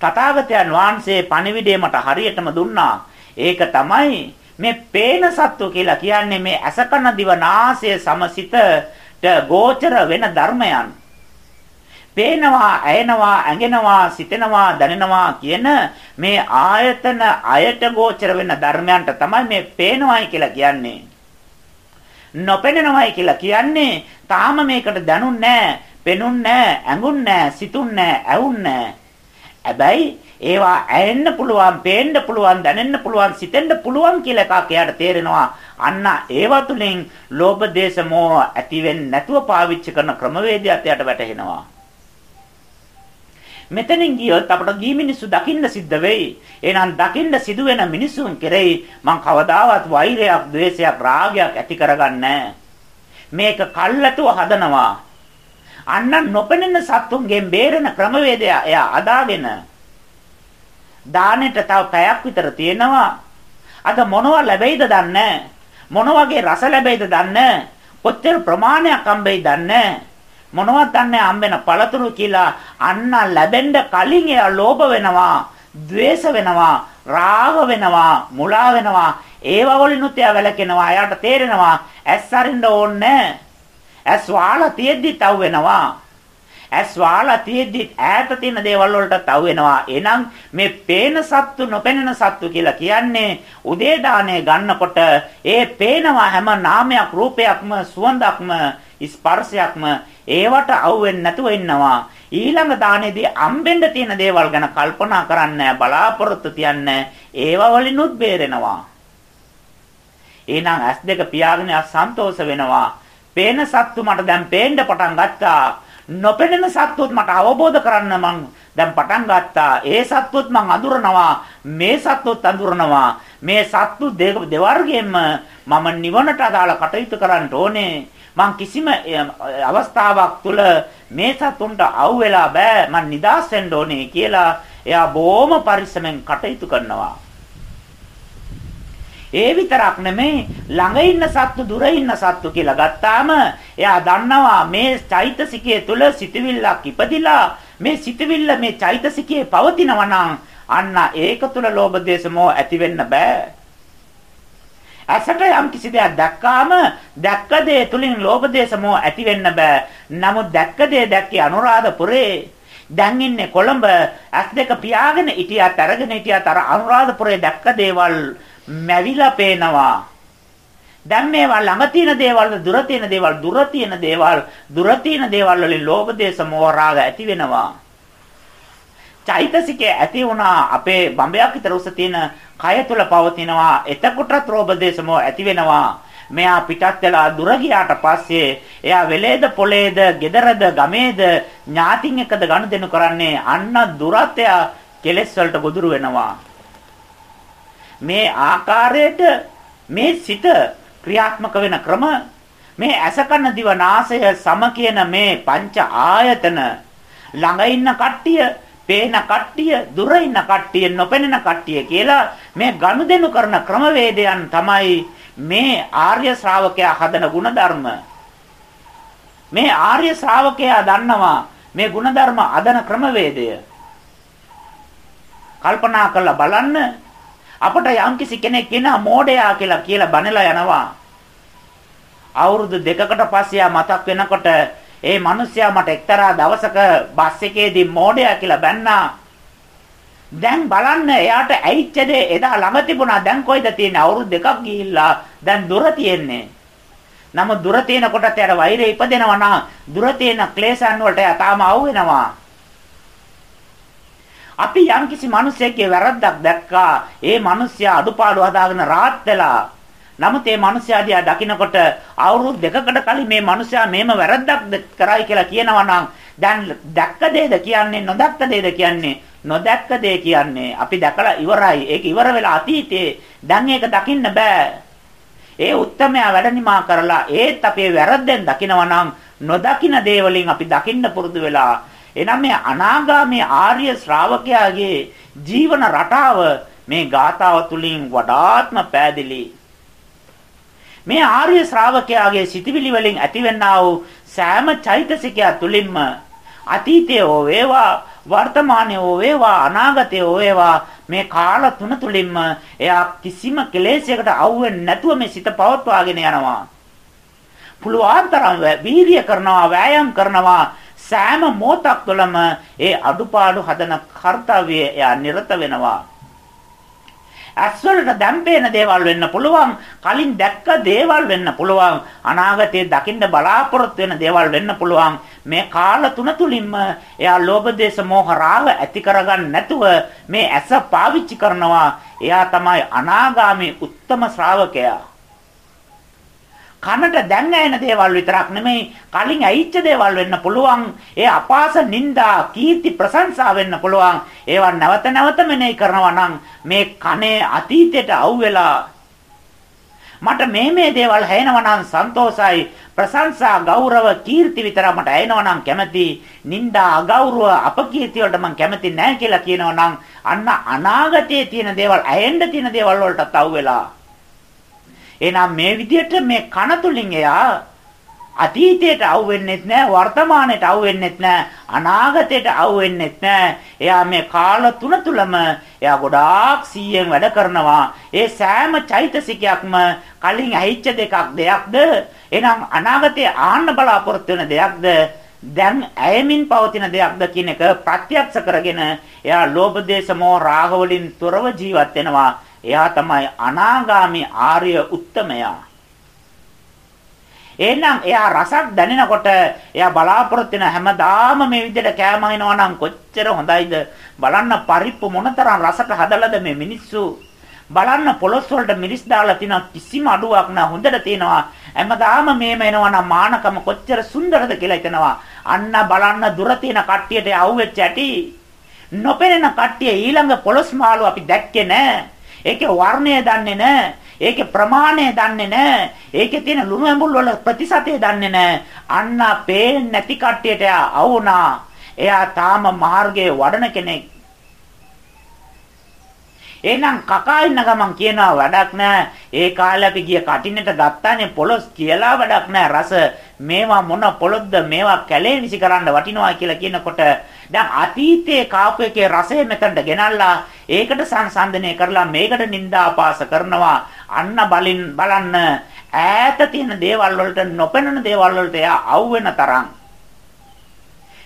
තථාගතයන් වහන්සේ පණිවිඩය මට හරියටම දුන්නා. ඒක තමයි මේ පේන සත්තු කියලා කියන්නේ මේ අසකන දිව නාසය සමසිතට ගෝචර වෙන ධර්මයන්. පේනවා, ඇයෙනවා, ඇඟෙනවා, සිතෙනවා, දැනෙනවා කියන මේ ආයතන අයට ගෝචර වෙන ධර්මයන්ට තමයි මේ පේනවායි කියලා කියන්නේ. නොපෙනෙනවායි කියලා කියන්නේ තාම මේකට දැනුන්නේ නැහැ, පෙනුන්නේ නැහැ, ඇඟුන්නේ නැහැ, සිතුන්නේ නැහැ, ඇවුන්නේ නැහැ. හැබැයි ඒවා ඇහෙන්න පුළුවන්, පේන්න පුළුවන්, දැනෙන්න පුළුවන්, සිතෙන්න පුළුවන් කියලා එකක් එයාට තේරෙනවා. අන්න ඒවා තුලින් ලෝභ දේශ මොහ ඇති වෙන්නේ නැතුව පාවිච්චි කරන ක්‍රමවේදයත් එයාට වැටහෙනවා. මෙතනින් ගියොත් අපට ගිහි මිනිස්සු දකින්න සිද්ධ වෙයි. එහෙනම් දකින්න සිදුවෙන මිනිසුන් කෙරෙහි මං කවදාවත් වෛරයක්, ద్వේෂයක්, රාගයක් ඇති කරගන්නේ මේක කල්ලාතුව හදනවා. අන්න නොපෙනෙන සත්තුන්ගෙන් බේරෙන ක්‍රමවේදය එයා අදාගෙන දානෙට තව පැයක් විතර තියෙනවා. අද මොනවා ලැබෙයිද දන්නේ මොන වගේ රස ලැබෙයිද දන්නේ කොච්චර ප්‍රමාණයක් හම්බෙයිද දන්නේ මොනවත් දන්නේ හම්බෙන පළතුරු කියලා අන්න ලැබෙන්න කලින් එයා ලෝභ වෙනවා, ద్వේෂ වෙනවා, රාග වෙනවා, මුලා වෙනවා. ඒව වලිනුත් එයා වැළකෙනවා. එයාට තේරෙනවා ඇස් අරින්න ඕනේ ඇස් වාලා තියෙද්දිත් අවු වෙනවා. ඇස් වාලා තියෙද්දි ඈත තියෙන දේවල් වලට තව වෙනවා. එහෙනම් මේ පේන සත්තු නොපෙනෙන සත්තු කියලා කියන්නේ උදේ දාණය ගන්නකොට ඒ පේනවා හැම නාමයක් රූපයක්ම සුවඳක්ම ස්පර්ශයක්ම ඒවට අවු වෙන්නේ නැතුව ඉන්නවා. ඊළඟ දාණයේදී අම්බෙන්න තියෙන දේවල් ගැන කල්පනා කරන්නේ බලාපොරොත්තු තියන්නේ ඒව වලිනුත් බේරෙනවා. එහෙනම් ඇස් දෙක පියාගෙන සන්තෝෂ වෙනවා. පේන සත්තු මට දැන් පේන්න පටන් ගත්තා. නොපෙනෙන සත්තුත් මට අවබෝධ කරන්න මං දැන් පටන් ගත්තා. ඒ සත්තුත් මං අඳුරනවා. මේ සත්තුත් අඳුරනවා. මේ සත්තු දෙවර්ගයෙන්ම මම නිවනට අදාළ කටයුතු කරන්න ඕනේ. මං කිසිම අවස්ථාවක් තුල මේ සතුන්ට අවු වෙලා බෑ මං නිදාස් වෙන්න ඕනේ කියලා එයා බොහොම පරිස්සමෙන් කටයුතු කරනවා. ඒ විතරක් නෙමෙයි ළඟ ඉන්න සත්තු දුර ඉන්න සත්තු කියලා ගත්තාම එයා දන්නවා මේ චෛතසිකයේ තුල සිතවිල්ලක් ඉපදිලා මේ සිතවිල්ල මේ චෛතසිකයේ පවතිනවා නම් අන්න ඒක තුල ලෝභ දේශ මොහ ඇති වෙන්න බෑ. අසට යම් කිසි දෙයක් දැක්කාම දැක්ක දේ තුලින් ලෝභ දේශ මොහ ඇති වෙන්න බෑ. නමුත් දැක්ක දේ දැක්කේ අනුරාධපුරේ දැන් ඉන්නේ කොළඹ ඇස් දෙක පියාගෙන හිටියත් අරගෙන හිටියත් අර අනුරාධපුරේ දැක්ක දේවල් මැවිලා පේනවා. දැන් මේවා ළඟ තියෙන දේවල් දුර තියෙන දේවල් දුර තියෙන දේවල් දුර තියෙන දේවල් වලින් ලෝභ දේශ මොහ රාග ඇති වෙනවා. චෛතසිකේ ඇති වුණා අපේ බඹයක් විතර උස තියෙන කය තුල පවතිනවා. එතකොටත් ලෝභ දේශ මොහ ඇති වෙනවා. මෙයා පිටත් වෙලා දුර ගියාට පස්සේ එයා වෙලේද පොලේද ගෙදරද ගමේද ඥාතින් එක්කද ගනුදෙනු කරන්නේ අන්න දුරත් එයා කෙලෙස් වලට ගොදුරු වෙනවා මේ ආකාරයට මේ සිත ක්‍රියාත්මක වෙන ක්‍රම මේ ඇසකන දිවනාසය සම කියන මේ පංච ආයතන ළඟ ඉන්න කට්ටිය, පේන කට්ටිය, දුර ඉන්න කට්ටිය, නොපෙනෙන කට්ටිය කියලා මේ ගනුදෙනු කරන ක්‍රමවේදයන් තමයි මේ ආර්ය ශ්‍රාවකයා හදන ಗುಣධර්ම. මේ ආර්ය ශ්‍රාවකයා දන්නවා මේ ಗುಣධර්ම අදන ක්‍රමවේදය. කල්පනා කරලා බලන්න අපට යම්කිසි කෙනෙක් කෙනා මෝඩයා කියලා කියලා බනලා යනවා. අවුරුදු දෙකකට පස්සේ මතක් වෙනකොට ඒ මිනිස්සයා මට එක්තරා දවසක බස් එකේදී මෝඩයා කියලා බැන්නා. දැන් බලන්න එයාට ඇයිච්ච දේ එදා ළඟ තිබුණා දැන් කොයිද තියෙන්නේ අවුරුදු දෙකක් ගිහිල්ලා දැන් දුර තියෙන්නේ. නමුත් දුර තියෙනකොටත් යාර වෛරය ඉපදෙනවා නම් දුර තියෙන ක්ලේශයන් වලට යා තාම අවු වෙනවා. අපි යම්කිසි මිනිසෙක්ගේ වැරද්දක් දැක්කා. ඒ මිනිස්සයා අඩුපාඩු හදාගෙන රාත් වෙලා. නමුත් මේ මිනිස්සයා දිහා දකිනකොට අවුරුදු දෙකකට කලින් මේ මිනිස්සයා මේම වැරද්දක් කරයි කියලා කියනවා නම් දැන් දැක්ක දේද කියන්නේ නොදැක්ක දේද කියන්නේ නොදැක්ක දේ කියන්නේ අපි දැකලා ඉවරයි. ඒක ඉවර වෙලා අතීතේ. දැන් ඒක දකින්න බෑ. ඒ උත්තමයා වැඩනිමා කරලා ඒත් අපේ වැරද්දෙන් දකිනවා නම් නොදකින දේවලින් අපි දකින්න පුරුදු වෙලා එනම් මේ අනාගාමී ආර්ය ශ්‍රාවකයාගේ ජීවන රටාව මේ ගාථාව තුලින් වඩාත්ම පැහැදිලි. මේ ආර්ය ශ්‍රාවකයාගේ සිටිවිලි වලින් ඇතිවෙනා වූ සෑම චෛතසිකය තුලින්ම අතීතයේ හෝ වේවා වර්තමානයේ හෝ වේවා අනාගතයේ හෝ වේවා මේ කාල තුන තුලින්ම එයා කිසිම කෙලෙසයකට අවු වෙන්නේ නැතුව මේ සිත පවත්වාගෙන යනවා. පුළුවන් තරම් වීර්ය කරනවා වෑයම් කරනවා සෑම මොහොතක් තුළම ඒ අඩුපාඩු හදන කාර්යය එයා නිරත වෙනවා. ඇස්වලට දැම්පේන දේවල් වෙන්න පුළුවන් කලින් දැක්ක දේවල් වෙන්න පුළුවන් අනාගතයේ දකින්න බලාපොරොත්තු වෙන දේවල් වෙන්න පුළුවන්. මේ කාල තුන තුලින්ම එයා ලෝභ දේශ මොහ රාග ඇති කරගන්න නැතුව මේ ඇස පාවිච්චි කරනවා. එයා තමයි අනාගාමී උත්තම ශ්‍රාවකයා. කනට දැන් ඇහෙන දේවල් විතරක් නෙමෙයි කලින් ඇහිච්ච දේවල් වෙන්න පුළුවන්. ඒ අපාස නිന്ദා, කීර්ති ප්‍රශංසා වෙන්න පුළුවන්. ඒවා නැවත නැවත මෙනෙහි කරනවා නම් මේ කනේ අතීතයට අවුලා මට මේ මේ දේවල් හැයෙනවා නම් සන්තෝසයි ප්‍රශංසා ගෞරව කීර්ති විතර මට ඇයෙනවා නම් කැමති නිന്ദා අගෞරව අපකීර්ති වලට මම කැමති නැහැ කියලා කියනවා නම් අන්න අනාගතයේ තියෙන දේවල් ඇයෙන්න තියෙන දේවල් වලටත් අවු වෙලා එහෙනම් මේ විදිහට මේ කන තුලින් එයා අතීතයට අවු වෙන්නෙත් නැහැ වර්තමානයට අවු වෙන්නෙත් නැහැ අනාගතයට අවු වෙන්නෙත් නැහැ එයා මේ කාල තුන තුලම එයා ගොඩාක් සීයෙන් වැඩ කරනවා. ඒ සෑම චෛතසිකයක්ම කලින් ඇහිච්ච දෙකක් දෙයක්ද? එහෙනම් අනාගතයේ ආන්න බලාපොරොත්තු වෙන දෙයක්ද? දැන් ඇයමින් පවතින දෙයක්ද කියන එක ප්‍රත්‍යක්ෂ කරගෙන එයා ලෝභ දේශ මොහ රාග වලින් තොරව ජීවත් වෙනවා. එයා තමයි අනාගාමි ආර්ය උත්තමයා. එහෙනම් එයා රසක් දැනෙනකොට එයා බලාපොරොත්තු වෙන හැමදාම මේ විදිහට කෑම හිනවා නම් කොච්චර හොඳයිද? බලන්න පරිප්පු මොනතරම් රසට හදලාද මේ මිනිස්සු? බලන්න පොලොස් වලට මිරිස් දාලා තින කිසිම අඩුවක් නැ හොඳට තියෙනවා. හැමදාම මේම එනවා නම් මානකම කොච්චර සුන්දරද කියලා හිතනවා. අන්න බලන්න දුර තියෙන කට්ටියට අවුෙච්ච ඇටි. නොපෙනෙන කට්ටිය ඊළඟ පොලොස් මාළු අපි දැක්කේ නැහැ ඒකේ වර්ණය දන්නේ නැහැ ඒකේ ප්‍රමාණය දන්නේ නැහැ. ඒකේ තියෙන ලුණු ඇඹුල් වල ප්‍රතිශතය දන්නේ නැහැ. අන්න පේන්නේ නැති කට්ටියට අවුනා. එයා තාම මාර්ගයේ වඩන කෙනෙක්. එහෙනම් කකා ඉන්න ගමන් කියනවා වැඩක් නැහැ. ඒ කාලේ අපි ගිය කටින්නට ගත්තානේ පොලොස් කියලා වැඩක් නැහැ. රස. මේවා මොන පොලොද්ද මේවා කැලේ විසි කරන්න වටිනවා කියලා කියනකොට දැන් අතීතයේ කාපු එකේ රසය මෙතනට ගෙනල්ලා ඒකට සංසන්දනය කරලා මේකට නිന്ദාපාස කරනවා. අන්න බලින් බලන්න. ඈත තියෙන දේවල් වලට නොපෙනෙන දේවල් වලට එයා අවු වෙන තරම්.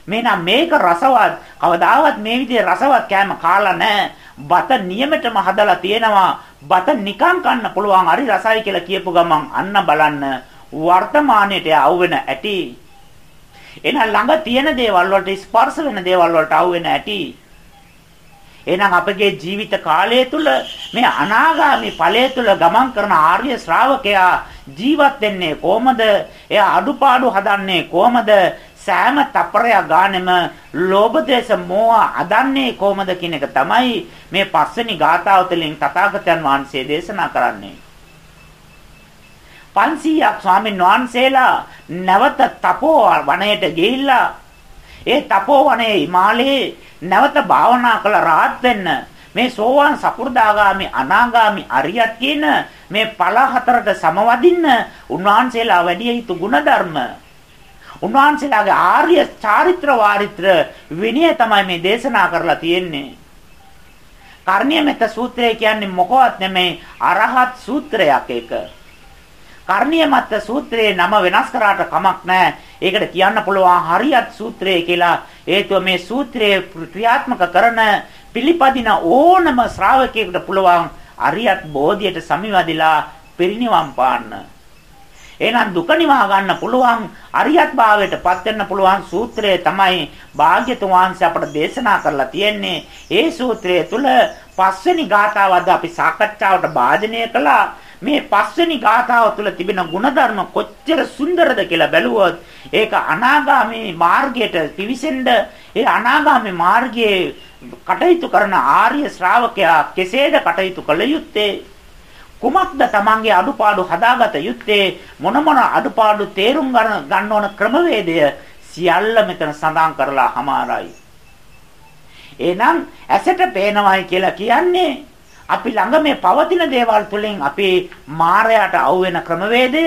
මේනම් මේක රසවත්. කවදාවත් මේ විදිහේ රසවත් කෑම කාලා නැහැ බත නියමෙටම හදලා තියෙනවා බත නිකන් කන්න පුළුවන් හරි රසයි කියලා කියපු ගමන් අන්න බලන්න වර්තමානයේට අවු වෙන ඇති එන ළඟ තියෙන දේවල් වලට ස්පර්ශ වෙන දේවල් වලට අවු වෙන ඇති එහෙනම් අපගේ ජීවිත කාලය තුල මේ අනාගාමි ඵලය තුල ගමන් කරන ආර්ය ශ්‍රාවකයා ජීවත් වෙන්නේ කොහමද? එයා අඩුපාඩු හදන්නේ කොහමද? සෑම තප්පරයක් ගානෙම ලෝභ දේශ මෝහ අදන්නේ කොහොමද කියන එක තමයි මේ පස්වෙනි ගාථාව තුළින් තථාගතයන් වහන්සේ දේශනා කරන්නේ. 500ක් ස්වාමීන් වහන්සේලා නැවත තපෝ වනයට ගිහිල්ලා ඒ තපෝ වනයේ හිමාලයේ නැවත භාවනා කළ රාහත් වෙන්න මේ සෝවාන් සකු르දාගාමි අනාගාමි අරියත් කියන මේ පළ හතරට සමවදින්න උන්වහන්සේලා වැඩි යුතු ගුණධර්ම උන්වහන්සේලාගේ ආර්ය චාරිත්‍ර වාරිත්‍ර විනය තමයි මේ දේශනා කරලා තියෙන්නේ. කර්ණීයමෙත සූත්‍රය කියන්නේ මොකවත් නෙමෙයි අරහත් සූත්‍රයක් ඒක. කර්ණීයමත් සූත්‍රයේ නම වෙනස් කරාට කමක් නැහැ. ඒකට කියන්න පුළුවන් හරියත් සූත්‍රය කියලා. හේතුව මේ සූත්‍රයේ ක්‍රියාත්මක කරන පිළිපදින ඕනම ශ්‍රාවකයෙකුට පුළුවන් අරියත් බෝධියට සමිවදිලා පිරිනිවන් පාන්න. එහෙනම් දුක නිවා ගන්න පුළුවන් අරියත් භාවයට පත් වෙන්න පුළුවන් සූත්‍රය තමයි භාග්‍යතුන් වහන්සේ අපට දේශනා කරලා තියෙන්නේ. ඒ සූත්‍රය තුල පස්වෙනි ගාථාවද අපි සාකච්ඡාවට භාජනය කළා. මේ පස්වෙනි ගාථාව තුළ තිබෙන ಗುಣධර්ම කොච්චර සුන්දරද කියලා බැලුවොත් ඒක අනාගාමී මාර්ගයට පිවිසෙන්න ඒ අනාගාමී මාර්ගයේ කටයුතු කරන ආර්ය ශ්‍රාවකයා කෙසේද කටයුතු කළ යුත්තේ කුමක්ද තමන්ගේ අඩුපාඩු හදාගත යුත්තේ? මොන මොන අඩුපාඩු තේරුම් ගන්න ඕන ක්‍රමවේදය සියල්ල මෙතන සඳහන් කරලා හමාරයි. එහෙනම් ඇසට පේනවායි කියලා කියන්නේ අපි ළඟ මේ පවතින දේවල් තුළින් අපි මායයට අවු වෙන ක්‍රමවේදය?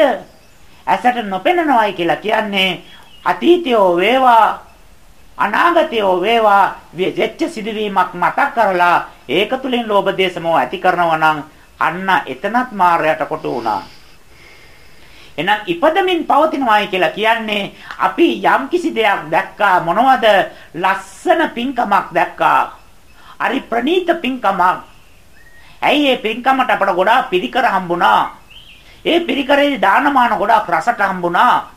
ඇසට නොපෙනෙනවයි කියලා කියන්නේ අතීතයෝ වේවා අනාගතයෝ වේවා වෙච්ච සිදුවීමක් මතක් කරලා ඒක තුළින් ලෝභ දේශ මොහ ඇති කරනවා නම් අන්න එතනත් මායයට කොට උනා එහෙනම් ඉපදමින් පවතිනවායි කියලා කියන්නේ අපි යම් කිසි දෙයක් දැක්කා මොනවද ලස්සන පින්කමක් දැක්කා හරි ප්‍රනීත පින්කමක් ඇයි මේ පින්කමට අපට ගොඩාක් පිරිකර හම්බුණා. ඒ පිරිකරේ දානමාන ගොඩාක් රසට හම්බුණා.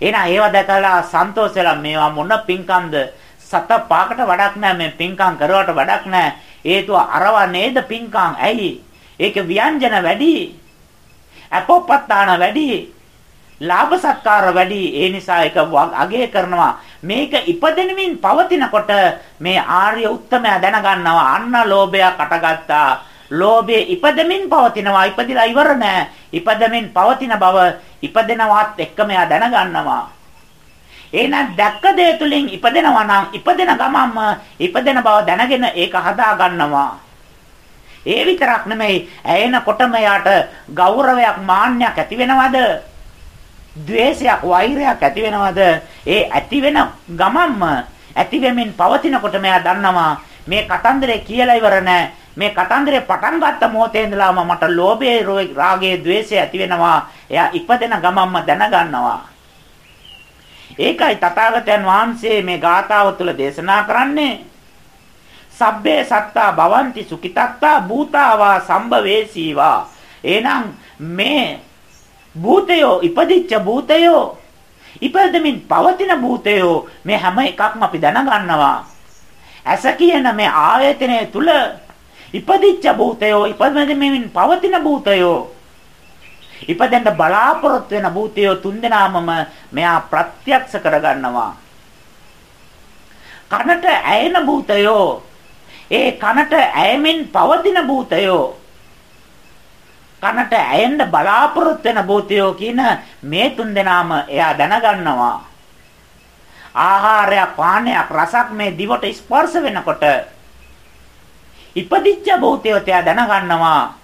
එහෙනම් ඒව දැකලා සන්තෝෂ වෙලා මේවා මොන පින්කම්ද? සත පාකට වඩක් නැහැ මේ පින්කම් කරුවට වඩක් නැහැ. හේතුව අරවා නේද පින්කම්. ඇයි? ඒකේ ව්‍යංජන වැඩි. අපොප්පත්තාන වැඩි. ලාභ සත්කාර වැඩි. ඒ නිසා ඒක අගය කරනවා. මේක ඉපදෙනමින් පවතිනකොට මේ ආර්ය උත්තමයා දැනගන්නවා අන්න ලෝභයක් අටගත්තා ලෝභයේ ඉපදෙමින් පවතිනවා ඉපදිලා ඉවර නෑ ඉපදෙමින් පවතින බව ඉපදෙනවත් එක්කම එයා දැනගන්නවා එහෙනම් දැක්ක දේ තුලින් ඉපදෙනවා නම් ඉපදෙන ගමන්ම ඉපදෙන බව දැනගෙන ඒක හදා ගන්නවා ඒ විතරක් නෙමෙයි ඇයෙනකොටම යාට ගෞරවයක් මාන්නයක් ඇති වෙනවද ද්වේෂයක් වෛරයක් ඇති වෙනවද? ඒ ඇති වෙන ගමම්ම ඇති වෙමින් පවතිනකොට මෙයා දන්නවා මේ කතන්දරේ කියලා ඉවර නැහැ. මේ කතන්දරේ පටන් ගත්ත මොහොතේ ඉඳලාම මට ලෝභය, රාගය, ద్వේෂය ඇති වෙනවා. එයා ඉපදෙන ගමම්ම දැනගන්නවා. ඒකයි තථාගතයන් වහන්සේ මේ ගාථාව තුළ දේශනා කරන්නේ සබ්බේ සත්තා භවಂತಿ සුඛිතත්තා භූතාවා සම්භවේසීවා. එහෙනම් මේ භූතයෝ ඉපදිච්ච භූතයෝ ඉපදෙමින් පවතින භූතයෝ මේ හැම එකක්ම අපි දැනගන්නවා. ඇස කියන මේ ආයතනය තුල ඉපදිච්ච භූතයෝ ඉපදෙමින් පවතින භූතයෝ ඉපදෙන්න බලාපොරොත්තු වෙන භූතයෝ තුන්දෙනාමම මෙයා ප්‍රත්‍යක්ෂ කරගන්නවා. කනට ඇයෙන භූතයෝ ඒ කනට ඇයෙමින් පවතින භූතයෝ කනට ඇයෙන්න බලාපොරොත්තු වෙන භූතයෝ කියන මේ තුන් දෙනාම එයා දැනගන්නවා. ආහාරයක් පානයක් රසක් මේ දිවට ස්පර්ශ වෙනකොට ඉපදිච්ච භූතයෝ එයා දැනගන්නවා.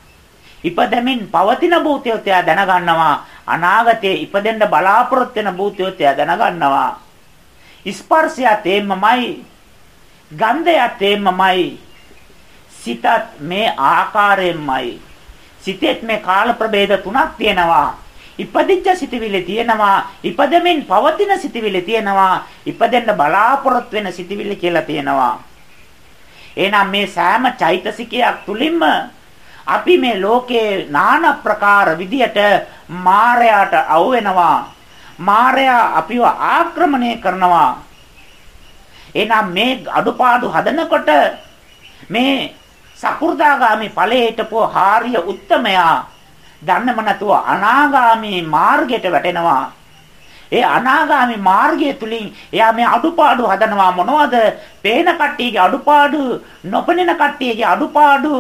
ඉපදෙමින් පවතින භූතයෝ එයා දැනගන්නවා. අනාගතයේ ඉපදෙන්න බලාපොරොත්තු වෙන භූතයෝ එයා දැනගන්නවා. ස්පර්ශය තේමමයි ගන්ධයත් එමමයි. සිතත් මේ ආකාරයෙන්මයි. සිතෙත් මේ කාල ප්‍රභේද තුනක් තියෙනවා. ඉපදිච්ච සිටිවිලි තියෙනවා ඉපදෙමින් පවතින සිටිවිලි තියෙනවා ඉපදෙන්න බලාපොරොත්තු වෙන සිටිවිලි කියලා තියෙනවා එහෙනම් මේ සෑම චෛතසිකයක් තුලින්ම අපි මේ ලෝකේ নানা ප්‍රකාර විදියට මායයට අවු වෙනවා මායя අපිව ආක්‍රමණය කරනවා එහෙනම් මේ අඩුපාඩු හදනකොට මේ සකු르දාගාමි ඵලයේ හිටපු ආර්ය උත්තමයා දන්නම නැතුව අනාගාමි මාර්ගයට වැටෙනවා. ඒ අනාගාමි මාර්ගය තුලින් එයා මේ අඩුපාඩු හදනවා මොනවද? පේන කට්ටියගේ අඩුපාඩු, නොපෙනෙන කට්ටියගේ අඩුපාඩු,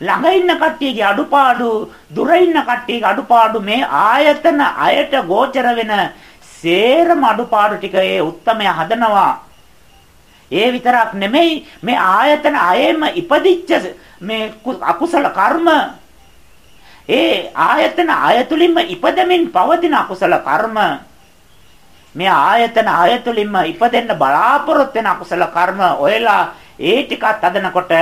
ළඟ ඉන්න කට්ටියගේ අඩුපාඩු, දුර ඉන්න කට්ටියගේ අඩුපාඩු මේ ආයතන අයට ගෝචර වෙන සේරම අඩුපාඩු ටික ඒ උත්තමයා හදනවා. ඒ විතරක් නෙමෙයි මේ ආයතන අයෙම ඉපදිච්ච මේ අකුසල කර්ම. ඒ ආයතන අයතුලින්ම ඉපදෙමින් පවතින අකුසල කර්ම. මේ ආයතන අයතුලින්ම ඉපදෙන්න බලාපොරොත්තු වෙන අකුසල කර්ම ඔයලා ඒ ටිකත් අදනකොට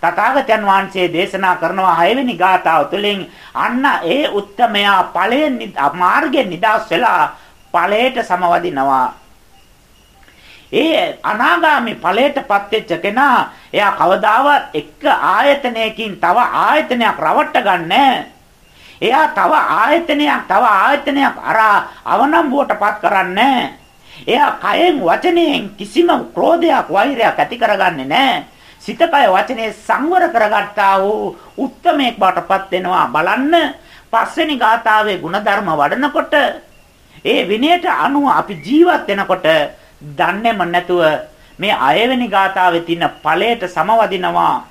තථාගතයන් වහන්සේ දේශනා කරනවා හයවෙනි ගාථාව තුළින් අන්න ඒ උත්තමයා ඵලයෙන් මාර්ගයෙන් නිදහස් වෙලා ඵලයට සමවදිනවා. ඒ අනාගාමි ඵලයටපත් වෙච්ච කෙනා එයා කවදාවත් එක ආයතනයකින් තව ආයතනයක් රවට්ට ගන්නෑ. එයා තව ආයතනයක් තව ආයතනයක් අරා අවනම්බුවටපත් කරන්නේ එයා කයෙන් වචනයෙන් කිසිම ක්‍රෝධයක් වෛරයක් ඇති කරගන්නේ නැහැ. සිත කය වචනේ සංවර කරගත්තා වූ උත්තමයෙක් බවටපත් වෙනවා බලන්න පස්වෙනි ගාථාවේ ಗುಣධර්ම වඩනකොට ඒ විනයට අනුව අපි ජීවත් වෙනකොට දන්නේම නැතුව මේ අයවෙනි ගාතාවේ තියෙන ඵලයට සමවදිනවා.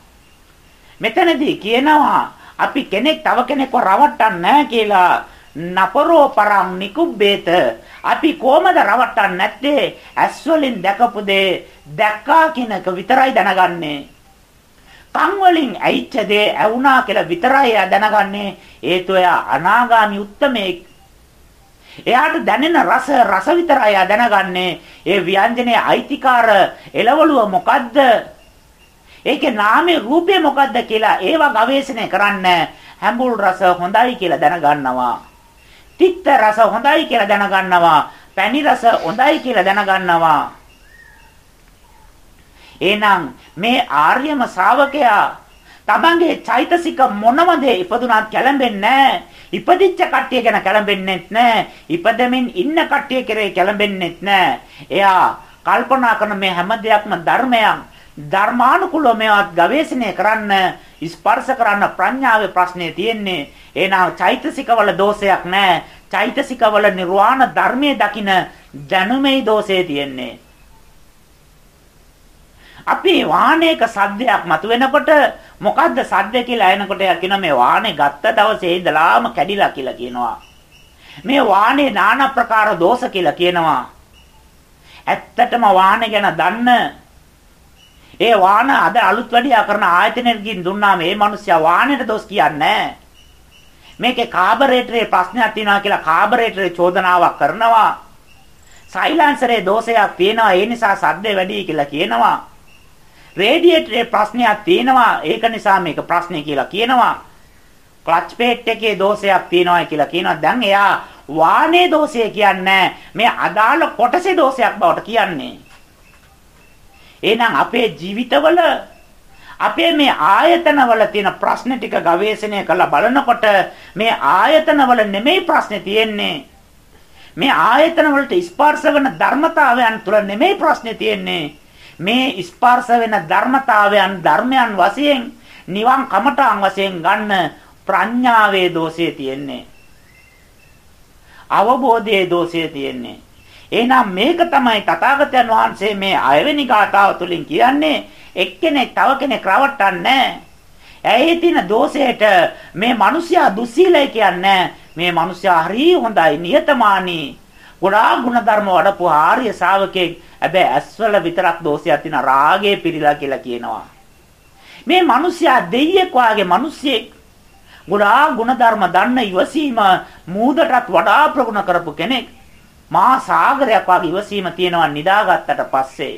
මෙතනදී කියනවා අපි කෙනෙක් තව කෙනෙක්ව රවට්ටන්නේ නැහැ කියලා. නපරෝ පරම් නිකුබ්බේත. අපි කොහමද රවට්ටන්නේ නැත්තේ? ඇස් වලින් දැකපු දේ දැක්කා කියනක විතරයි දැනගන්නේ. කන් වලින් ඇයිච්ච දේ ඇවුනා කියලා විතරයි දැනගන්නේ. ඒතු එයා අනාගාමි උත්තමේ එයාට දැනෙන රස රස විතරයි එයා දැනගන්නේ. ඒ ව්‍යංජනයේ අයිතිකාර එළවලුව මොකද්ද? ඒකේ නාමයේ රූපය මොකද්ද කියලා ඒවා ගවේෂණය කරන්න හැඹුල් රස හොඳයි කියලා දැනගන්නවා. තිත්ත රස හොඳයි කියලා දැනගන්නවා. පැණි රස හොඳයි කියලා දැනගන්නවා. එහෙනම් මේ ආර්යම ශ්‍රාවකයා තමන්ගේ චෛතසික මොනම දේ ඉපදුනත් කැළඹෙන්නේ නැහැ. ඉපදිච්ච කට්ටිය ගැන කැළඹෙන්නෙත් නැහැ. ඉපදෙමින් ඉන්න කට්ටිය කෙරේ කැළඹෙන්නෙත් නැහැ. එයා කල්පනා කරන මේ හැම දෙයක්ම ධර්මයක්. ධර්මානුකූලව මේවත් ගවේෂණය කරන්න ස්පර්ශ කරන්න ප්‍රඥාවේ ප්‍රශ්නේ තියෙන්නේ. එහෙනම් චෛතසිකවල දෝෂයක් නැහැ. චෛතසිකවල නිර්වාණ ධර්මයේ දකින දැනුමේ දෝෂේ තියෙන්නේ. අපි වාහනයක සද්දයක් මතුවෙනකොට මොකද්ද සද්ද කියලා එනකොට කියනවා මේ වාහනේ ගත්ත දවසේ ඉඳලාම කැඩිලා කියලා කියනවා. මේ වාහනේ নানা ප්‍රකාර දෝෂ කියලා කියනවා. ඇත්තටම වාහනේ ගැන දන්න ඒ වාහන අද අලුත් වැඩියා කරන ආයතනයකින් දුන්නාම මේ මිනිස්සයා වාහනේට දොස් කියන්නේ මේකේ කාබරේටරේ ප්‍රශ්නයක් තියෙනවා කියලා කාබරේටරේ චෝදනාවක් කරනවා. සයිලන්සරේ දෝෂයක් තියෙනවා ඒ නිසා සද්දේ වැඩි කියලා කියනවා. රේඩියේටරේ ප්‍රශ්නයක් තියෙනවා ඒක නිසා මේක ප්‍රශ්නේ කියලා කියනවා. ක්ලච් ප්ලේට් එකේ දෝෂයක් තියෙනවා කියලා කියනවා. දැන් එයා වාහනේ දෝෂය කියන්නේ මේ අදාළ කොටසේ දෝෂයක් බවට කියන්නේ. එහෙනම් අපේ ජීවිතවල අපේ මේ ආයතනවල තියෙන ප්‍රශ්න ටික ගවේෂණය කරලා බලනකොට මේ ආයතනවල නෙමෙයි ප්‍රශ්නේ තියෙන්නේ. මේ ආයතන වලට ස්පර්ශ වෙන ධර්මතාවයන් තුල නෙමෙයි ප්‍රශ්නේ තියෙන්නේ. මේ ස්පර්ශ වෙන ධර්මතාවයන් ධර්මයන් වශයෙන් නිවන් කමඨාන් වශයෙන් ගන්න ප්‍රඥාවේ දෝෂය තියෙන්නේ. අවබෝධයේ දෝෂය තියෙන්නේ. එහෙනම් මේක තමයි තථාගතයන් වහන්සේ මේ අයවෙනි ගාථාව තුලින් කියන්නේ එක්කෙනෙක් තව කෙනෙක් රවට්ටන්නේ ඇයි තියෙන දෝෂයට මේ මිනිසයා දුස්සීලයි කියන්නේ මේ මිනිසයා හරි හොඳයි නියතමානී ගොඩාක් ಗುಣධර්ම වඩපු ආර්ය ශ්‍රාවකෙක්. හැබැයි ඇස්වල විතරක් දෝෂයක් තියෙන රාගේ පිරීලා කියලා කියනවා. මේ මිනිසයා දෙයියෙක් වාගේ මිනිසෙක් ගොඩාක් ಗುಣධර්ම දන්න ඉවසීම මූදටත් වඩා ප්‍රගුණ කරපු කෙනෙක්. මා සාගරයක් වාගේ ඉවසීම තියෙනවා නිදාගත්තට පස්සේ.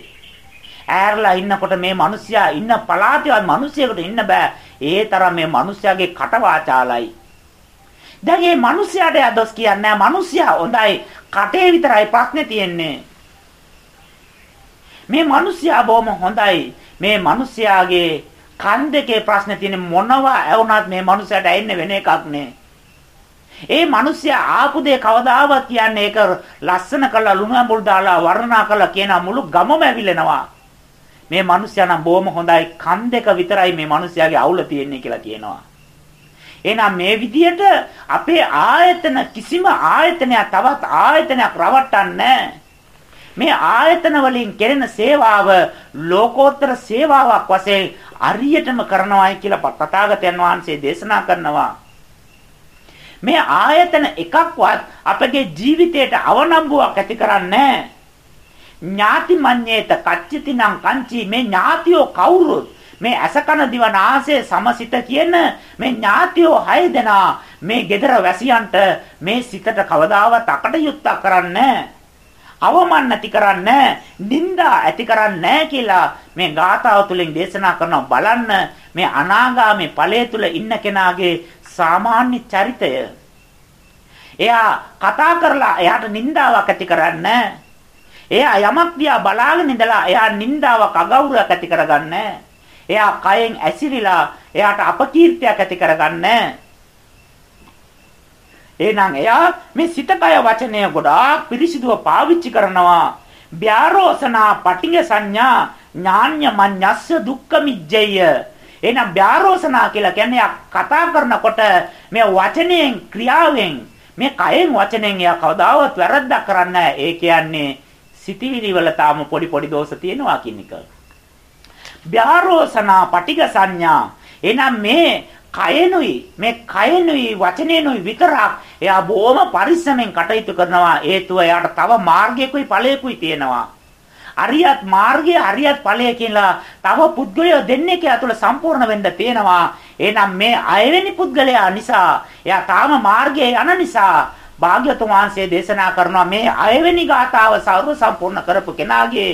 ඈරලා ඉන්නකොට මේ මිනිසයා ඉන්න පළාතේවත් මිනිසෙකුට ඉන්න බෑ. ඒ තරම් මේ මිනිසයාගේ කට වාචාලයි. දැන් මේ මිනිස්යාට යදොස් කියන්නේ නැහැ. මිනිස්යා හොඳයි. කටේ විතරයි ප්‍රශ්නේ තියෙන්නේ. මේ මිනිස්යා බොහොම හොඳයි. මේ මිනිස්යාගේ කන් දෙකේ ප්‍රශ්නේ තියෙන මොනවා ඇවුනත් මේ මිනිස්යාට ඇින්නේ වෙන එකක් නේ. ඒ මිනිස්සයා ආපු දේ කවදාවත් කියන්නේ ඒක ලස්සන කළා ලුණු ඇඹුල් දාලා වර්ණනා කළා කියන මුළු ගමම ඇවිලෙනවා. මේ මිනිස්සයා නම් බොහොම හොඳයි කන් දෙක විතරයි මේ මිනිස්යාගේ අවුල තියෙන්නේ කියලා කියනවා. එහෙනම් මේ විදියට අපේ ආයතන කිසිම ආයතනයක් තවත් ආයතනයක් රවට්ටන්නේ මේ ආයතන වලින් කෙරෙන සේවාව ලෝකෝත්තර සේවාවක් වශයෙන් අරියටම කරනවායි කියලා තථාගතයන් වහන්සේ දේශනා කරනවා. මේ ආයතන එකක්වත් අපගේ ජීවිතයට අවනම්බුවක් ඇති කරන්නේ නැහැ. ඥාති මඤ්ඤේත කච්චිතිනම් කංචි මේ ඥාතියෝ කවුරුත් මේ ඇසකන දිවනාසය සමසිත කියන මේ ඥාතියෝ හය දෙනා මේ gedara වැසියන්ට මේ සිතට කවදාවත් අකට යුත්තක් කරන්නේ අවමන් නැති කරන්නේ නිന്ദා ඇති කරන්නේ කියලා මේ ගාථාව තුලින් දේශනා කරනවා. බලන්න මේ අනාගාමී ඵලයේ තුල ඉන්න කෙනාගේ සාමාන්‍ය චරිතය. එයා කතා කරලා එයාට නිന്ദාවක් ඇති කරන්නේ එයා යමක් දිහා බලාගෙන ඉඳලා එයා නිന്ദාවක් අගෞරවයක් ඇති කරගන්නේ එයා කයෙන් ඇසිරිලා එයාට අපකීර්තියක් ඇති කරගන්නේ. එහෙනම් එයා මේ සිත කය වචනය ගොඩාක් පිරිසිදුව පාවිච්චි කරනවා. ව්‍යාරෝසනා පටිඝ සංඥා ඥාඤ්ඤ මඤ්ඤස්ස දුක්ඛ මිජ්ජය. එහෙනම් ව්‍යාරෝසනා කියලා කියන්නේ කතා කරනකොට මේ වචනයෙන් ක්‍රියාවෙන් මේ කයෙන් වචනෙන් එයා කවදාවත් වැරද්දක් කරන්නේ ඒ කියන්නේ සිටිවිලි වල තාම පොඩි පොඩි දෝෂ තියෙනවා කියන එක. ව්‍යාරෝසනා පටිඝ සංඥා. එහෙනම් මේ කයනුයි මේ කයනුයි වචනේනුයි විතරක් එයා බොහොම පරිස්සමෙන් කටයුතු කරනවා හේතුව එයාට තව මාර්ගයකුයි ඵලයකුයි තියෙනවා. අරියත් මාර්ගය අරියත් ඵලය කියලා තව පුද්ගලයෝ දෙන්නෙක් ඇතුළ සම්පූර්ණ වෙන්න තියෙනවා. එහෙනම් මේ අයවෙනි පුද්ගලයා නිසා එයා තාම මාර්ගයේ යන නිසා භාග්‍යතුන් වහන්සේ දේශනා කරනවා මේ අයවෙනි ගාතාව සර්ව සම්පූර්ණ කරපු කෙනාගේ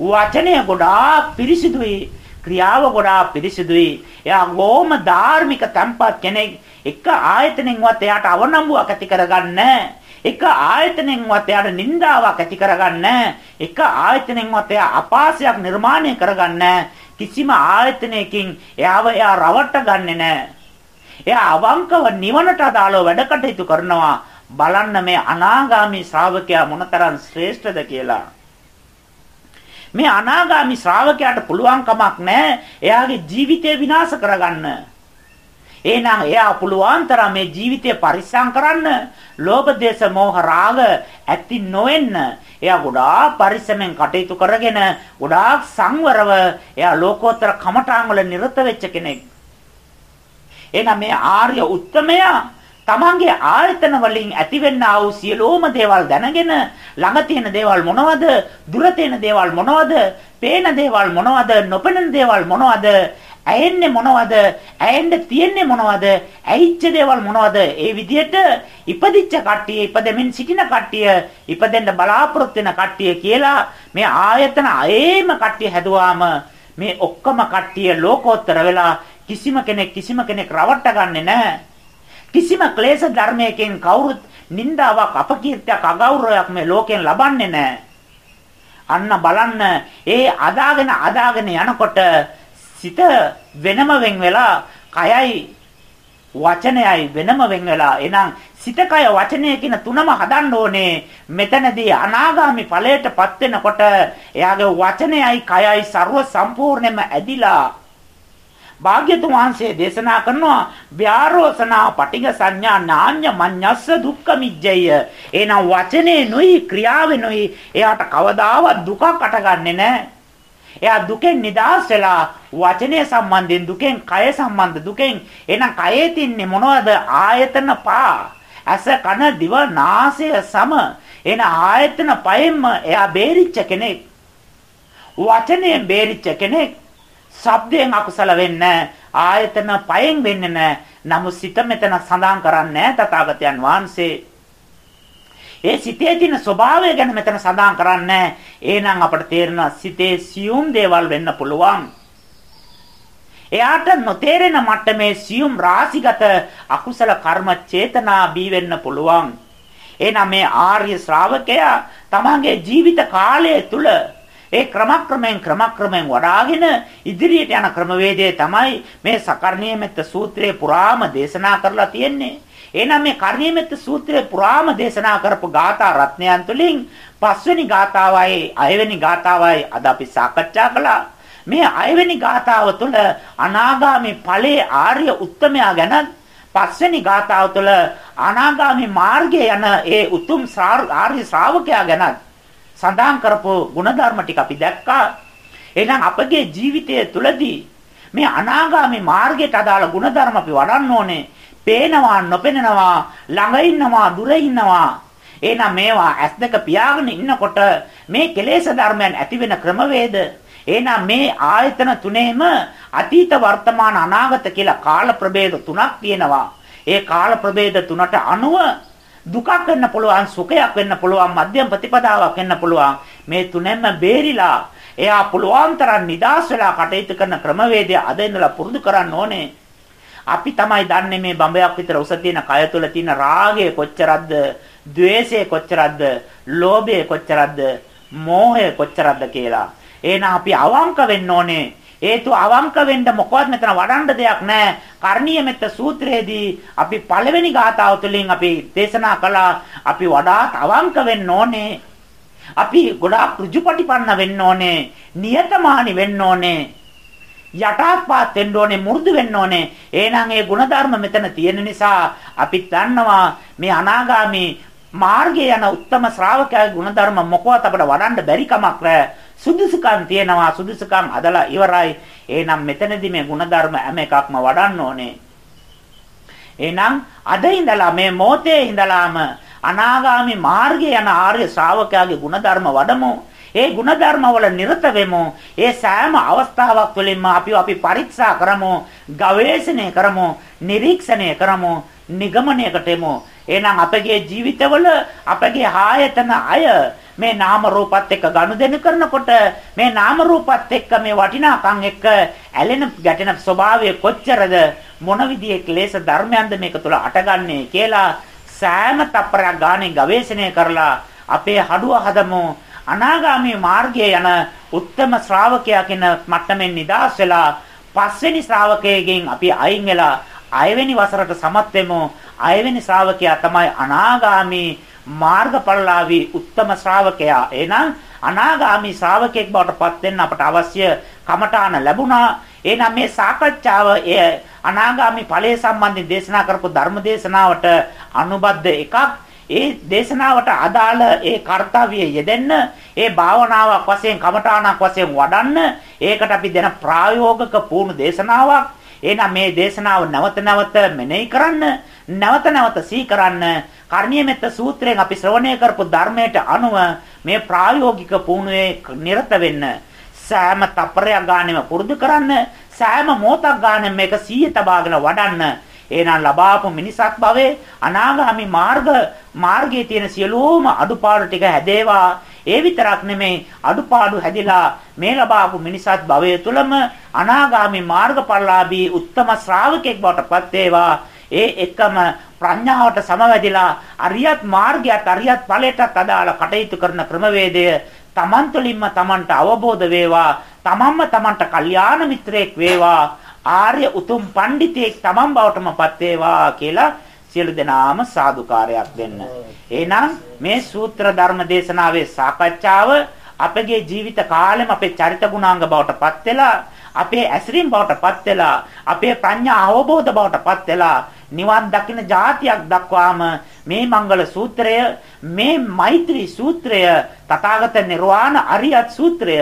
වචනය ගොඩාක් පිරිසිදුයි ක්‍රියාව ගොඩාක් පිරිසිදුයි. එයා බොහොම ධාර්මික තම්පත් කෙනෙක්. එක ආයතනෙන්වත් එයාට අවනම්බුවක් ඇති කරගන්න. එක ආයතනෙන්වත් එයාට නින්දාවක් ඇති කරගන්න. එක ආයතනෙන්වත් එයා අපාසයක් නිර්මාණය කරගන්න. කිසිම ආයතනයකින් එයාව එයා රවට්ට ගන්නෙ නැහැ එයා අවංකව නිවනට අදාළව වැඩ කටයුතු කරනවා. බලන්න මේ අනාගාමි ශ්‍රාවකයා මොනතරම් ශ්‍රේෂ්ඨද කියලා. මේ අනාගාමි ශ්‍රාවකයාට පුළුවන් කමක් නැහැ එයාගේ ජීවිතය විනාශ කරගන්න. එහෙනම් එයා පුළුවන් තරම් මේ ජීවිතය පරිස්සම් කරන්න, ලෝභ දේශ මොහ රාග ඇති නොවෙන්න. එයා ගොඩාක් පරිස්සමෙන් කටයුතු කරගෙන ගොඩාක් සංවරව එයා ලෝකෝත්තර කමඨාන් වල නිරත වෙච්ච කෙනෙක්. එහෙනම් මේ ආර්ය උත්තමයා තමන්ගේ ආයතන වලින් ඇතිවෙනා වූ සියලුම දේවල් දැනගෙන ළඟ තියෙන දේවල් මොනවද දුර තියෙන දේවල් මොනවද පේන දේවල් මොනවද නොපෙනෙන දේවල් මොනවද ඇයෙන්නේ මොනවද? ඇයෙන්න තියෙන්නේ මොනවද? ඇයිච්ච දේවල් මොනවද? ඒ විදිහට ඉපදිච්ච කට්ටිය, ඉපදෙමින් සිටින කට්ටිය, ඉපදෙන්න බලාපොරොත්තු වෙන කට්ටිය කියලා මේ ආයතන අයේම කට්ටිය හැදුවාම මේ ඔක්කොම කට්ටිය ලෝකෝත්තර වෙලා කිසිම කෙනෙක් කිසිම කෙනෙක් රවට්ට ගන්නෙ නැහැ. කිසිම ක්ලේශ ධර්මයකින් කවුරුත් නින්දාවක් අපකීර්තියක් අගෞරවයක් මේ ලෝකෙන් ලබන්නේ නැහැ. අන්න බලන්න ඒ අදාගෙන අදාගෙන යනකොට සිත වෙනම වෙන් වෙලා කයයි වචනයයි වෙනම වෙන් වෙලා එහෙනම් සිත කය වචනය කියන තුනම හදන්න ඕනේ මෙතනදී අනාගාමි ඵලයටපත් වෙනකොට එයාගේ වචනයයි කයයි ਸਰව සම්පූර්ණයෙන්ම ඇදිලා භාග්‍යතුන් වහන්සේ දේශනා කරනවා ව්‍යාරෝසනා පටිග සංඥා නාඤ්ඤ මඤ්ඤස්ස දුක්ඛ මිජ්ජය. එනම් වචනේ නොයි ක්‍රියාවේ නොයි එයාට කවදාවත් දුකක් අටගන්නේ නැහැ. එයා දුකෙන් නිදහස් වෙලා වචනය සම්බන්ධයෙන් දුකෙන් කය සම්බන්ධ දුකෙන්. එහෙනම් කයේ තින්නේ මොනවද? ආයතන පහ ඇස කන දිව නාසය සම. එන ආයතන පහෙන්ම එයා බේරිච්ච කෙනෙක්. වචනයෙන් බේරිච්ච කෙනෙක්. ශබ්දයෙන් අකුසල වෙන්නේ ආයතන පයෙන් වෙන්නේ නැහැ. නමුත් සිත මෙතන සඳහන් කරන්නේ තථාගතයන් වහන්සේ. ඒ සිතේ තියෙන ස්වභාවය ගැන මෙතන සඳහන් කරන්නේ එහෙනම් අපට තේරෙනවා සිතේ සියුම් දේවල් වෙන්න පුළුවන්. එයාට නොතේරෙන මට්ටමේ සියුම් රාසිගත අකුසල කර්ම චේතනා බී වෙන්න පුළුවන්. එහෙනම් මේ ආර්ය ශ්‍රාවකයා තමගේ ජීවිත කාලය තුල ඒ ක්‍රමක්‍රමයෙන් ක්‍රමක්‍රමයෙන් වඩාගෙන ඉදිරියට යන ක්‍රමවේදය තමයි මේ සකර්ණීය මෙත්ත සූත්‍රයේ පුරාම දේශනා කරලා තියෙන්නේ. එහෙනම් මේ කර්ණීය මෙත්ත සූත්‍රයේ පුරාම දේශනා කරපු ගාථා රත්නයන් තුලින් පස්වෙනි ගාථාවයි අයවෙනි ගාථාවයි අද අපි සාකච්ඡා කළා. මේ අයවෙනි ගාථාව තුළ අනාගාමී ඵලයේ ආර්ය උත්තමයා ගැන පස්වෙනි ගාථාව තුළ අනාගාමී මාර්ගයේ යන ඒ උතුම් ආර්ය ශ්‍රාවකයා ගැනත් සඳහන් කරපු ಗುಣධර්ම ටික අපි දැක්කා. එහෙනම් අපගේ ජීවිතය තුළදී මේ අනාගාමී මාර්ගයට අදාළ ಗುಣධර්ම අපි වඩන්න ඕනේ. පේනවා, නොපෙනෙනවා, ළඟ ඉන්නවා, දුර ඉන්නවා. එහෙනම් මේවා ඇස් දෙක පියාගෙන ඉන්නකොට මේ කෙලෙස් ධර්මයන් ඇති වෙන ක්‍රමවේද එහෙනම් මේ ආයතන තුනේම අතීත වර්තමාන අනාගත කියලා කාල ප්‍රභේද තුනක් තියෙනවා. ඒ කාල ප්‍රභේද තුනට අනුව දුකක් වෙන්න පුළුවන් සුඛයක් වෙන්න පුළුවන් මධ්‍යම ප්‍රතිපදාවක් වෙන්න පුළුවන්. මේ තුනෙන්ම බේරිලා එයා පුළුවන් තරම් නිදාස් වෙලා කටයුතු කරන ක්‍රමවේදය අද ඉඳලා පුරුදු කරන්න ඕනේ. අපි තමයි දන්නේ මේ බඹයක් විතර උස තියෙන කය තුල තියෙන රාගය කොච්චරක්ද ద్వේෂය කොච්චරක්ද ලෝභය කොච්චරක්ද මෝහය කොච්චරක්ද කියලා. එහෙනම් අපි අවංක වෙන්න ඕනේ. හේතු අවංක වෙන්න මොකවත් මෙතන වඩන්න දෙයක් නැහැ. කරණීය මෙත්ත සූත්‍රයේදී අපි පළවෙනි ගාථාව තුළින් අපි දේශනා කළා අපි වඩාත් අවංක වෙන්න ඕනේ. අපි ගොඩාක් ඍජුපටිපන්න වෙන්න ඕනේ. නියතමානි වෙන්න ඕනේ. යටාත්පාත් වෙන්න ඕනේ මුරුදු වෙන්න ඕනේ. එහෙනම් ඒ ಗುಣධර්ම මෙතන තියෙන නිසා අපි දන්නවා මේ අනාගාමී මාර්ගය යන උත්තම ශ්‍රාවකයාගේ ಗುಣධර්ම මොකවත් අපිට වඩන්න බැරි කමක් නැහැ. සුදුසුකම් තියෙනවා සුදුසුකම් හදලා ඉවරයි. එහෙනම් මෙතනදී මේ ಗುಣධර්ම හැම එකක්ම වඩන්න ඕනේ. එහෙනම් අද ඉඳලා මේ මොහොතේ ඉඳලාම අනාගාමි මාර්ගය යන ආර්ය ශ්‍රාවකයාගේ ಗುಣධර්ම වඩමු. ඒ ಗುಣධර්ම වල නිරත වෙමු. ඒ සෑම අවස්ථාවක් වලින්ම අපි අපි පරීක්ෂා කරමු, ගවේෂණය කරමු, නිරීක්ෂණය කරමු, නිගමනයකට එමු. එහෙනම් අපගේ ජීවිතවල අපගේ ආයතන අය මේ නාම රූපත් එක්ක ගනුදෙනු කරනකොට මේ නාම රූපත් එක්ක මේ වටිනාකම් එක්ක ඇලෙන ගැටෙන ස්වභාවය කොච්චරද මොන විදිහේ ක්ලේශ ධර්මයන්ද මේක තුල අටගන්නේ කියලා සෑම තප්පරයක් ගානේ ගවේෂණය කරලා අපේ හඩුව හදමු. අනාගාමී මාර්ගයේ යන උත්තම ශ්‍රාවකයා කියන මට්ටමින් නිදාස් වෙලා පස්වෙනි ශ්‍රාවකයෙක්ගෙන් අපි අයින් වෙලා අයවෙනි වසරට සමත් වෙමු. අයවෙනි ශ්‍රාවකයා තමයි අනාගාමී මාර්ගඵලලාභී උත්තම ශ්‍රාවකයා. එහෙනම් අනාගාමී ශ්‍රාවකෙක් බවට පත් වෙන්න අපට අවශ්‍ය කමඨාන ලැබුණා. එහෙනම් මේ සාකච්ඡාව ඒ අනාගාමී ඵලයේ සම්බන්ධයෙන් දේශනා කරපු ධර්ම දේශනාවට අනුබද්ධ එකක්. ඒ දේශනාවට අදාළ ඒ කාර්යය යෙදෙන්න ඒ භාවනාවක් වශයෙන් කමඨාණක් වශයෙන් වඩන්න ඒකට අපි දෙන ප්‍රායෝගික පුහුණු දේශනාවක් එහෙනම් මේ දේශනාව නැවත නැවත මෙනෙහි කරන්න නැවත නැවත සිහි කරන්න කර්ණීය මෙත්ත සූත්‍රයෙන් අපි ශ්‍රවණය කරපු ධර්මයට අනුව මේ ප්‍රායෝගික පුහුණුවේ නිරත වෙන්න සෑම තප්පරයක් ගානෙම පුරුදු කරන්න සෑම මොහොතක් ගන්න මේක සීය තබාගෙන වඩන්න. එහෙනම් ලබාපු මිනිසක් භවයේ අනාගාමි මාර්ග මාර්ගයේ තියෙන සියලුම අඩුපාඩු ටික හැදේවා. ඒ විතරක් නෙමෙයි අඩුපාඩු හැදිලා මේ ලබාපු මිනිසත් භවය තුලම අනාගාමි මාර්ගඵලලාභී උත්තම ශ්‍රාවකෙක් බවට පත් වේවා. ඒ එකම ප්‍රඥාවට සමවැදිලා අරියත් මාර්ගයට අරියත් ඵලයට අදාළ කටයුතු කරන ක්‍රමවේදය තමන් තුළින්ම තමන්ට අවබෝධ වේවා තමන්ම තමන්ට කල්යාණ මිත්‍රයෙක් වේවා ආර්ය උතුම් පඬිතෙක් තමන් බවටමපත් වේවා කියලා සියලු දෙනාම සාදුකාරයක් දෙන්න. එහෙනම් මේ සූත්‍ර ධර්ම දේශනාවේ සාකච්ඡාව අපගේ ජීවිත කාලෙම අපේ චරිත ගුණාංග බවටපත් වෙලා අපේ ඇසිරින් බවටපත් වෙලා අපේ ප්‍රඥා අවබෝධ බවටපත් වෙලා නිවන් දකින જાතියක් දක්වාම මේ මංගල සූත්‍රය මේ මෛත්‍රී සූත්‍රය තථාගත නිර්වාණ අරියත් සූත්‍රය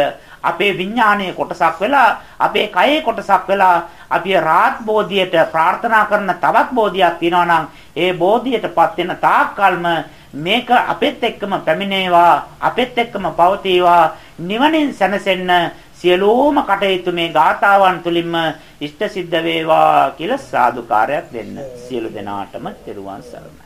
අපේ විඥානයේ කොටසක් වෙලා අපේ කයේ කොටසක් වෙලා අපි රාත් බෝධියට ප්‍රාර්ථනා කරන තවත් බෝධියක් තියෙනවා නම් ඒ බෝධියටපත් වෙන තාක්කල්ම මේක අපෙත් එක්කම පැමිණේවා අපෙත් එක්කම පවතිවා නිවනින් සැනසෙන්න සියලුම කටයුතු මේ ගාතාවන් තුලින්ම ඉෂ්ට සිද්ධ වේවා කියලා සාදුකාරයක් දෙන්න. සියලු දෙනාටම තෙරුවන් සරණයි.